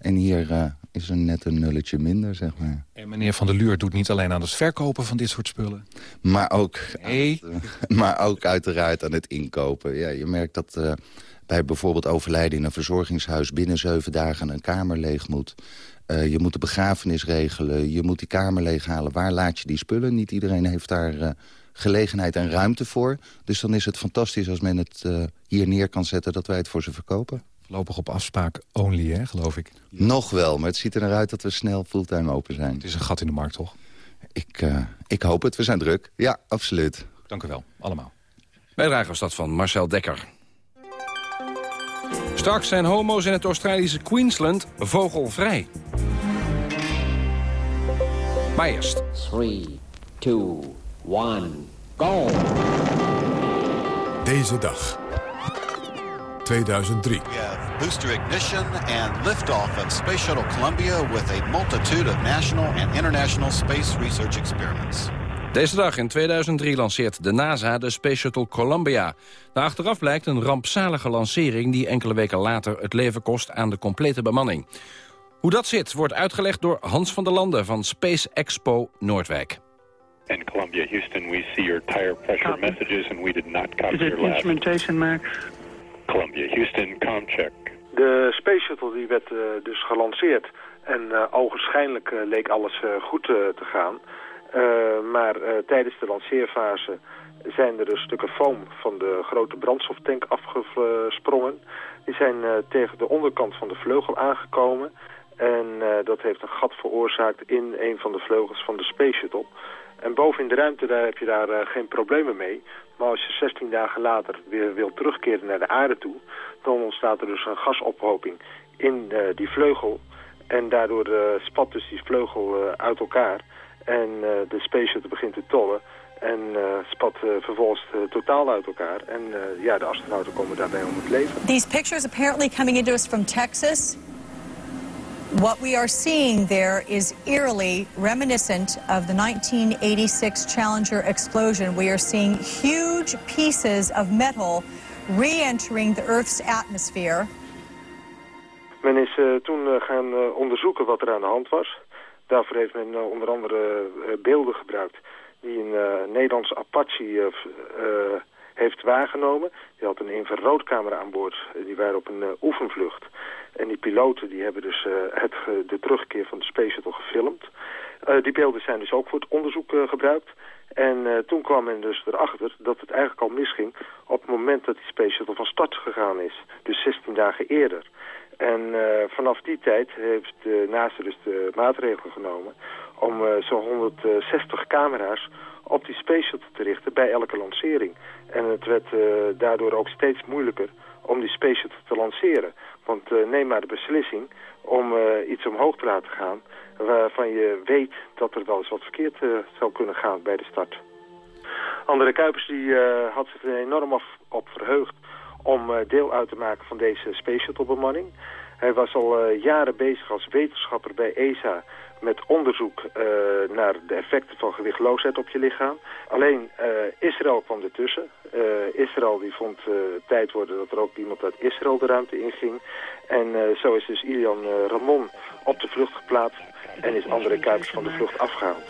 En hier uh, is er net een nulletje minder, zeg maar. En meneer Van der Luur doet niet alleen aan het verkopen van dit soort spullen? Maar ook, nee. uit, [laughs] maar ook uiteraard aan het inkopen. Ja, je merkt dat uh, bij bijvoorbeeld overlijden in een verzorgingshuis... binnen zeven dagen een kamer leeg moet. Je moet de begrafenis regelen, je moet die kamer leeghalen. Waar laat je die spullen? Niet iedereen heeft daar gelegenheid en ruimte voor. Dus dan is het fantastisch als men het uh, hier neer kan zetten dat wij het voor ze verkopen. Voorlopig op afspraak only, hè, geloof ik. Nog wel, maar het ziet er naar uit dat we snel fulltime open zijn. Het is een gat in de markt, toch? Ik, uh, ik hoop het, we zijn druk. Ja, absoluut. Dank u wel, allemaal. Bijdrage was dat van Marcel Dekker. Straks zijn homo's in het Australische Queensland vogelvrij. Maar eerst. 3, 2, 1, go! Deze dag. 2003. We have booster ignition and liftoff of Space Shuttle Columbia with a multitude of national and international space research experiments. Deze dag in 2003 lanceert de NASA de Space Shuttle Columbia. Na achteraf blijkt een rampzalige lancering die enkele weken later het leven kost aan de complete bemanning. Hoe dat zit wordt uitgelegd door Hans van der Landen van Space Expo Noordwijk. And Columbia, Houston, we see your tire pressure messages and we did not copy Is it your instrumentation, Max? Columbia, Houston, check. De Space Shuttle die werd uh, dus gelanceerd. En uh, ogenschijnlijk uh, leek alles goed te gaan. maar tijdens de lanceerfase zijn er dus stukken foam van de grote brandstoftank afgesprongen. Die zijn tegen de onderkant van de vleugel aangekomen. En dat heeft een gat veroorzaakt in een van de vleugels van de Space Shuttle. En boven in de ruimte daar heb je daar geen problemen mee. Maar als je 16 dagen later weer wil terugkeren naar de aarde toe... dan ontstaat er dus een gasophoping in uh, die vleugel. En daardoor uh, spat dus die vleugel uit elkaar. En de Space Shuttle begint te tollen. En spat vervolgens totaal uit elkaar. En ja, de astronauten komen daarbij om het leven. These pictures apparently coming into us from Texas... What we are seeing there is eerily reminiscent of the 1986 Challenger explosion. We are seeing huge pieces of metal re-entering the Earth's atmosphere. Men is uh, toen uh, gaan uh, onderzoeken wat er aan de hand was. Daarvoor heeft men onder andere beelden gebruikt die een Nederlandse Apache heeft waargenomen. Die had een infraroodcamera aan boord. Die waren op een oefenvlucht. En die piloten die hebben dus uh, het, de terugkeer van de Space Shuttle gefilmd. Uh, die beelden zijn dus ook voor het onderzoek uh, gebruikt. En toen kwam men dus erachter dat het eigenlijk al misging op het moment dat die Space Shuttle van start gegaan is. Dus 16 dagen eerder. En vanaf die tijd heeft de NASA dus de maatregelen genomen om zo'n 160 camera's op die Space Shuttle te richten bij elke lancering. En het werd daardoor ook steeds moeilijker om die Space Shuttle te lanceren. Want uh, neem maar de beslissing om uh, iets omhoog te laten gaan... waarvan je weet dat er wel eens wat verkeerd zou kunnen gaan bij de start. André Kuipers die, had zich er enorm op, op verheugd om deel uit te maken van deze Space Shuttle bemanning. Hij was al jaren bezig als wetenschapper bij ESA met onderzoek uh, naar de effecten van gewichtloosheid op je lichaam. Alleen uh, Israël kwam ertussen. Uh, Israël die vond tijd worden dat er ook iemand uit Israël de ruimte inging. En zo is dus Ilian Ramon op de vlucht geplaatst en is André Kuipers van de vlucht afgehaald.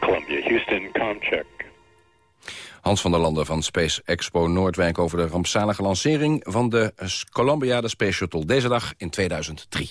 Columbia, Houston, check. Hans van der Landen van Space Expo Noordwijk... over de rampzalige lancering van de Columbia, de Space Shuttle... deze dag in 2003.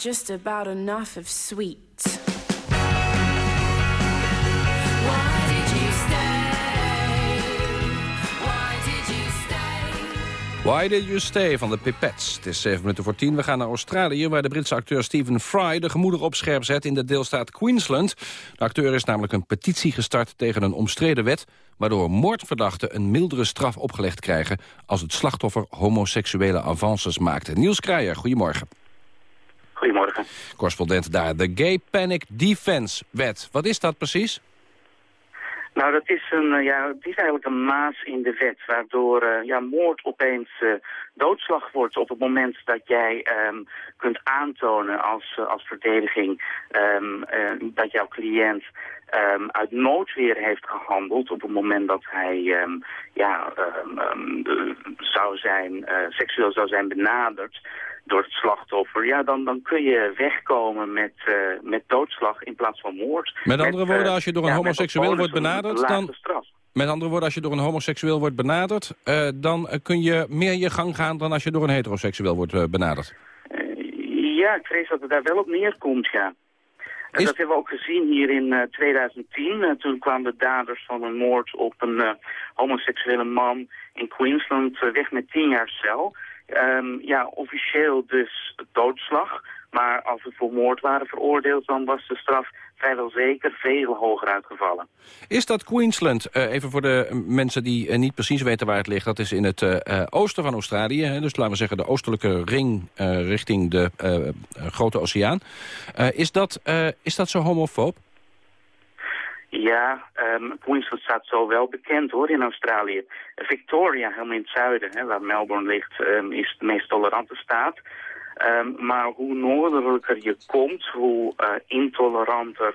Just about enough of sweet. Why did you stay? Why did you stay? Why Did You Stay van de Pipettes. Het is 7 minuten voor 10. We gaan naar Australië, waar de Britse acteur Stephen Fry... de gemoeder op scherp zet in de deelstaat Queensland. De acteur is namelijk een petitie gestart tegen een omstreden wet... waardoor moordverdachten een mildere straf opgelegd krijgen... als het slachtoffer homoseksuele avances maakte. Niels Kreijer, goedemorgen. Goedemorgen. Correspondent daar. De Gay Panic Defense Wet. Wat is dat precies? Nou, dat is, een, eh, ja, het is eigenlijk een maas in de wet, waardoor eh, ja, moord opeens eh, doodslag wordt op het moment dat jij ehm, kunt aantonen als, als verdediging ehm, eh, dat jouw cliënt ehm, uit noodweer heeft gehandeld op het moment dat hij ja, zou zijn, seksueel zou zijn benaderd door het slachtoffer, ja, dan, dan kun je wegkomen met, eh, met doodslag in plaats van moord. Met andere woorden, eh, als je door een ja, homoseksueel wordt benaderd, dan... straf. Met andere woorden, als je door een homoseksueel wordt benaderd... eh, dan eh, kun je meer je gang gaan dan als je door een heteroseksueel wordt eh, benaderd. Ja, ik vrees dat het daar wel op neerkomt, ja. En dat hebben we ook gezien hier in eh, 2010. Eh, toen kwamen de daders van een moord op een eh, homoseksuele man in Queensland eh, weg met tien jaar cel. Ehm, ja, officieel dus doodslag. Maar als ze voor moord waren veroordeeld, dan was de straf vrijwel zeker veel hoger uitgevallen. Is dat Queensland, eh, even voor de mensen die eh, niet precies weten waar het ligt... dat is in het eh, oosten van Australië, hè, dus laten we zeggen de oostelijke ring... richting de grote oceaan. Is, dat, is dat zo homofoob? Ja, ehm, Queensland staat zo wel bekend hoor in Australië. Victoria, helemaal in het zuiden, hè, waar Melbourne ligt, ehm, is de meest tolerante staat. Ehm, maar hoe noordelijker je komt, hoe eh, intoleranter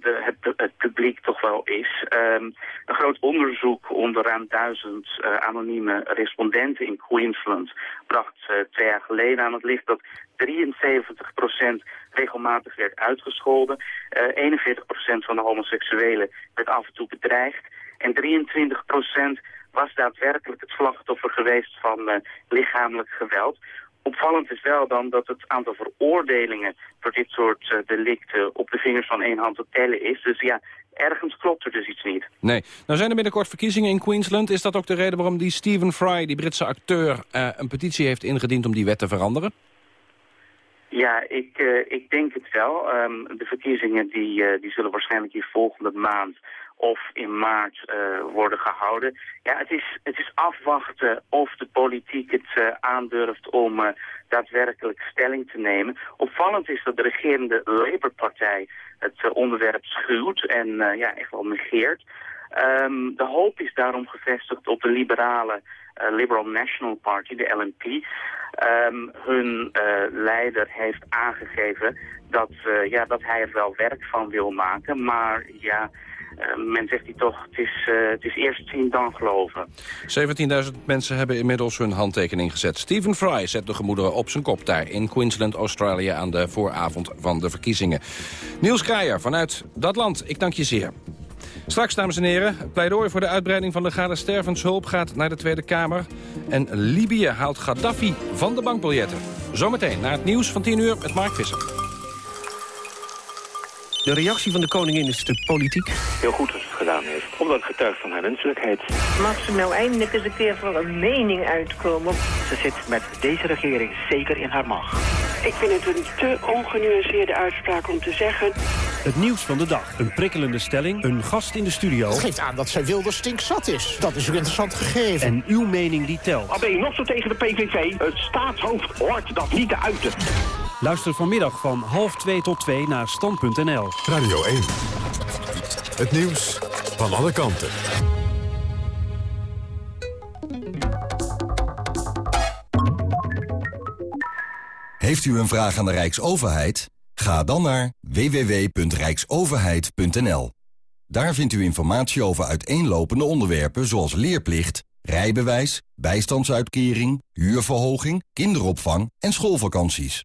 de, het, het publiek toch wel is. Ehm, een groot onderzoek onder ruim duizend eh, anonieme respondenten in Queensland bracht eh, twee jaar geleden aan het licht dat 73% regelmatig werd uitgescholden. Eh 41% van de homoseksuelen werd af en toe bedreigd. En 23% was daadwerkelijk het slachtoffer geweest van eh, lichamelijk geweld. Opvallend is wel dan dat het aantal veroordelingen voor dit soort eh, delicten op de vingers van één hand te tellen is. Dus ja, ergens klopt er dus iets niet. Nee. Nou zijn er binnenkort verkiezingen in Queensland. Is dat ook de reden waarom die Stephen Fry, die Britse acteur... eh, een petitie heeft ingediend om die wet te veranderen? Ja, ik, eh, ik denk het wel. Ehm, de verkiezingen die, die zullen waarschijnlijk hier volgende maand of in maart eh, worden gehouden. Ja, het is, het is afwachten of de politiek het eh, aandurft om eh, daadwerkelijk stelling te nemen. Opvallend is dat de regerende Labour-partij het onderwerp schuwt en ja, echt wel negeert. Ehm, de hoop is daarom gevestigd op de liberale Liberal National Party, de LNP. Ehm, hun leider heeft aangegeven dat, ja, dat hij er wel werk van wil maken. Maar ja, men zegt hij toch, het is, eh, het is eerst zien dan geloven. 17.000 mensen hebben inmiddels hun handtekening gezet. Stephen Fry zet de gemoederen op zijn kop daar in Queensland, Australië... aan de vooravond van de verkiezingen. Niels Kreijer vanuit dat land, ik dank je zeer. Straks, dames en heren, pleidooi voor de uitbreiding van de Gade stervenshulp gaat naar de Tweede Kamer. En Libië haalt Gaddafi van de bankbiljetten. Zometeen naar het nieuws van 10 uur met Mark Visser. De reactie van de koningin is de politiek. Heel goed dat ze het gedaan heeft, omdat het getuigt van haar menselijkheid. Mag ze nou eindelijk eens een keer voor een mening uitkomen? Ze zit met deze regering zeker in haar macht. Ik vind het een te ongenuanceerde uitspraak om te zeggen... Het nieuws van de dag. Een prikkelende stelling, een gast in de studio. Het geeft aan dat zij wilde stinkzat is. Dat is een interessant gegeven. En uw mening die telt. Al ben je nog zo tegen de PVV, het staatshoofd hoort dat niet te uiten. Luister vanmiddag van half 2 tot 2 naar stand.nl. Radio 1. Het nieuws van alle kanten. Heeft u een vraag aan de Rijksoverheid? Ga dan naar www.rijksoverheid.nl. Daar vindt u informatie over uiteenlopende onderwerpen zoals leerplicht, rijbewijs, bijstandsuitkering, huurverhoging, kinderopvang en schoolvakanties.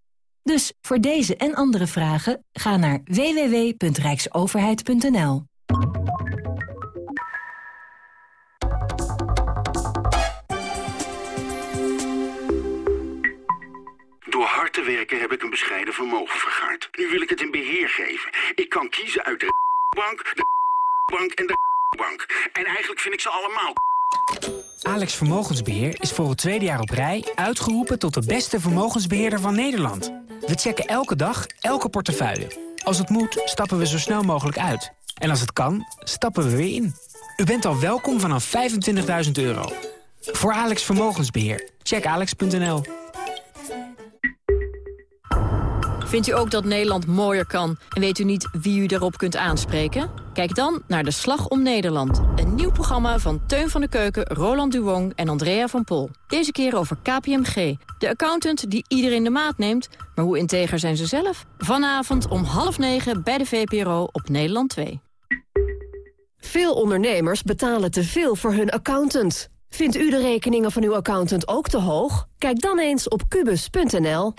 Dus voor deze en andere vragen ga naar www.rijksoverheid.nl. Door hard te werken heb ik een bescheiden vermogen vergaard. Nu wil ik het in beheer geven. Ik kan kiezen uit de bank, de bank en de bank. En eigenlijk vind ik ze allemaal Alex Vermogensbeheer is voor het tweede jaar op rij uitgeroepen tot de beste vermogensbeheerder van Nederland. We checken elke dag elke portefeuille. Als het moet, stappen we zo snel mogelijk uit. En als het kan, stappen we weer in. U bent al welkom vanaf 25.000 euro. Voor Alex Vermogensbeheer. Check alex.nl. Vindt u ook dat Nederland mooier kan en weet u niet wie u daarop kunt aanspreken? Kijk dan naar De Slag om Nederland. Een nieuw programma van Teun van de Keuken, Roland Duwong en Andrea van Pol. Deze keer over KPMG. De accountant die iedereen de maat neemt, maar hoe integer zijn ze zelf? Vanavond om half negen bij de VPRO op Nederland 2. Veel ondernemers betalen te veel voor hun accountant. Vindt u de rekeningen van uw accountant ook te hoog? Kijk dan eens op kubus.nl.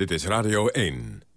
Dit is Radio 1.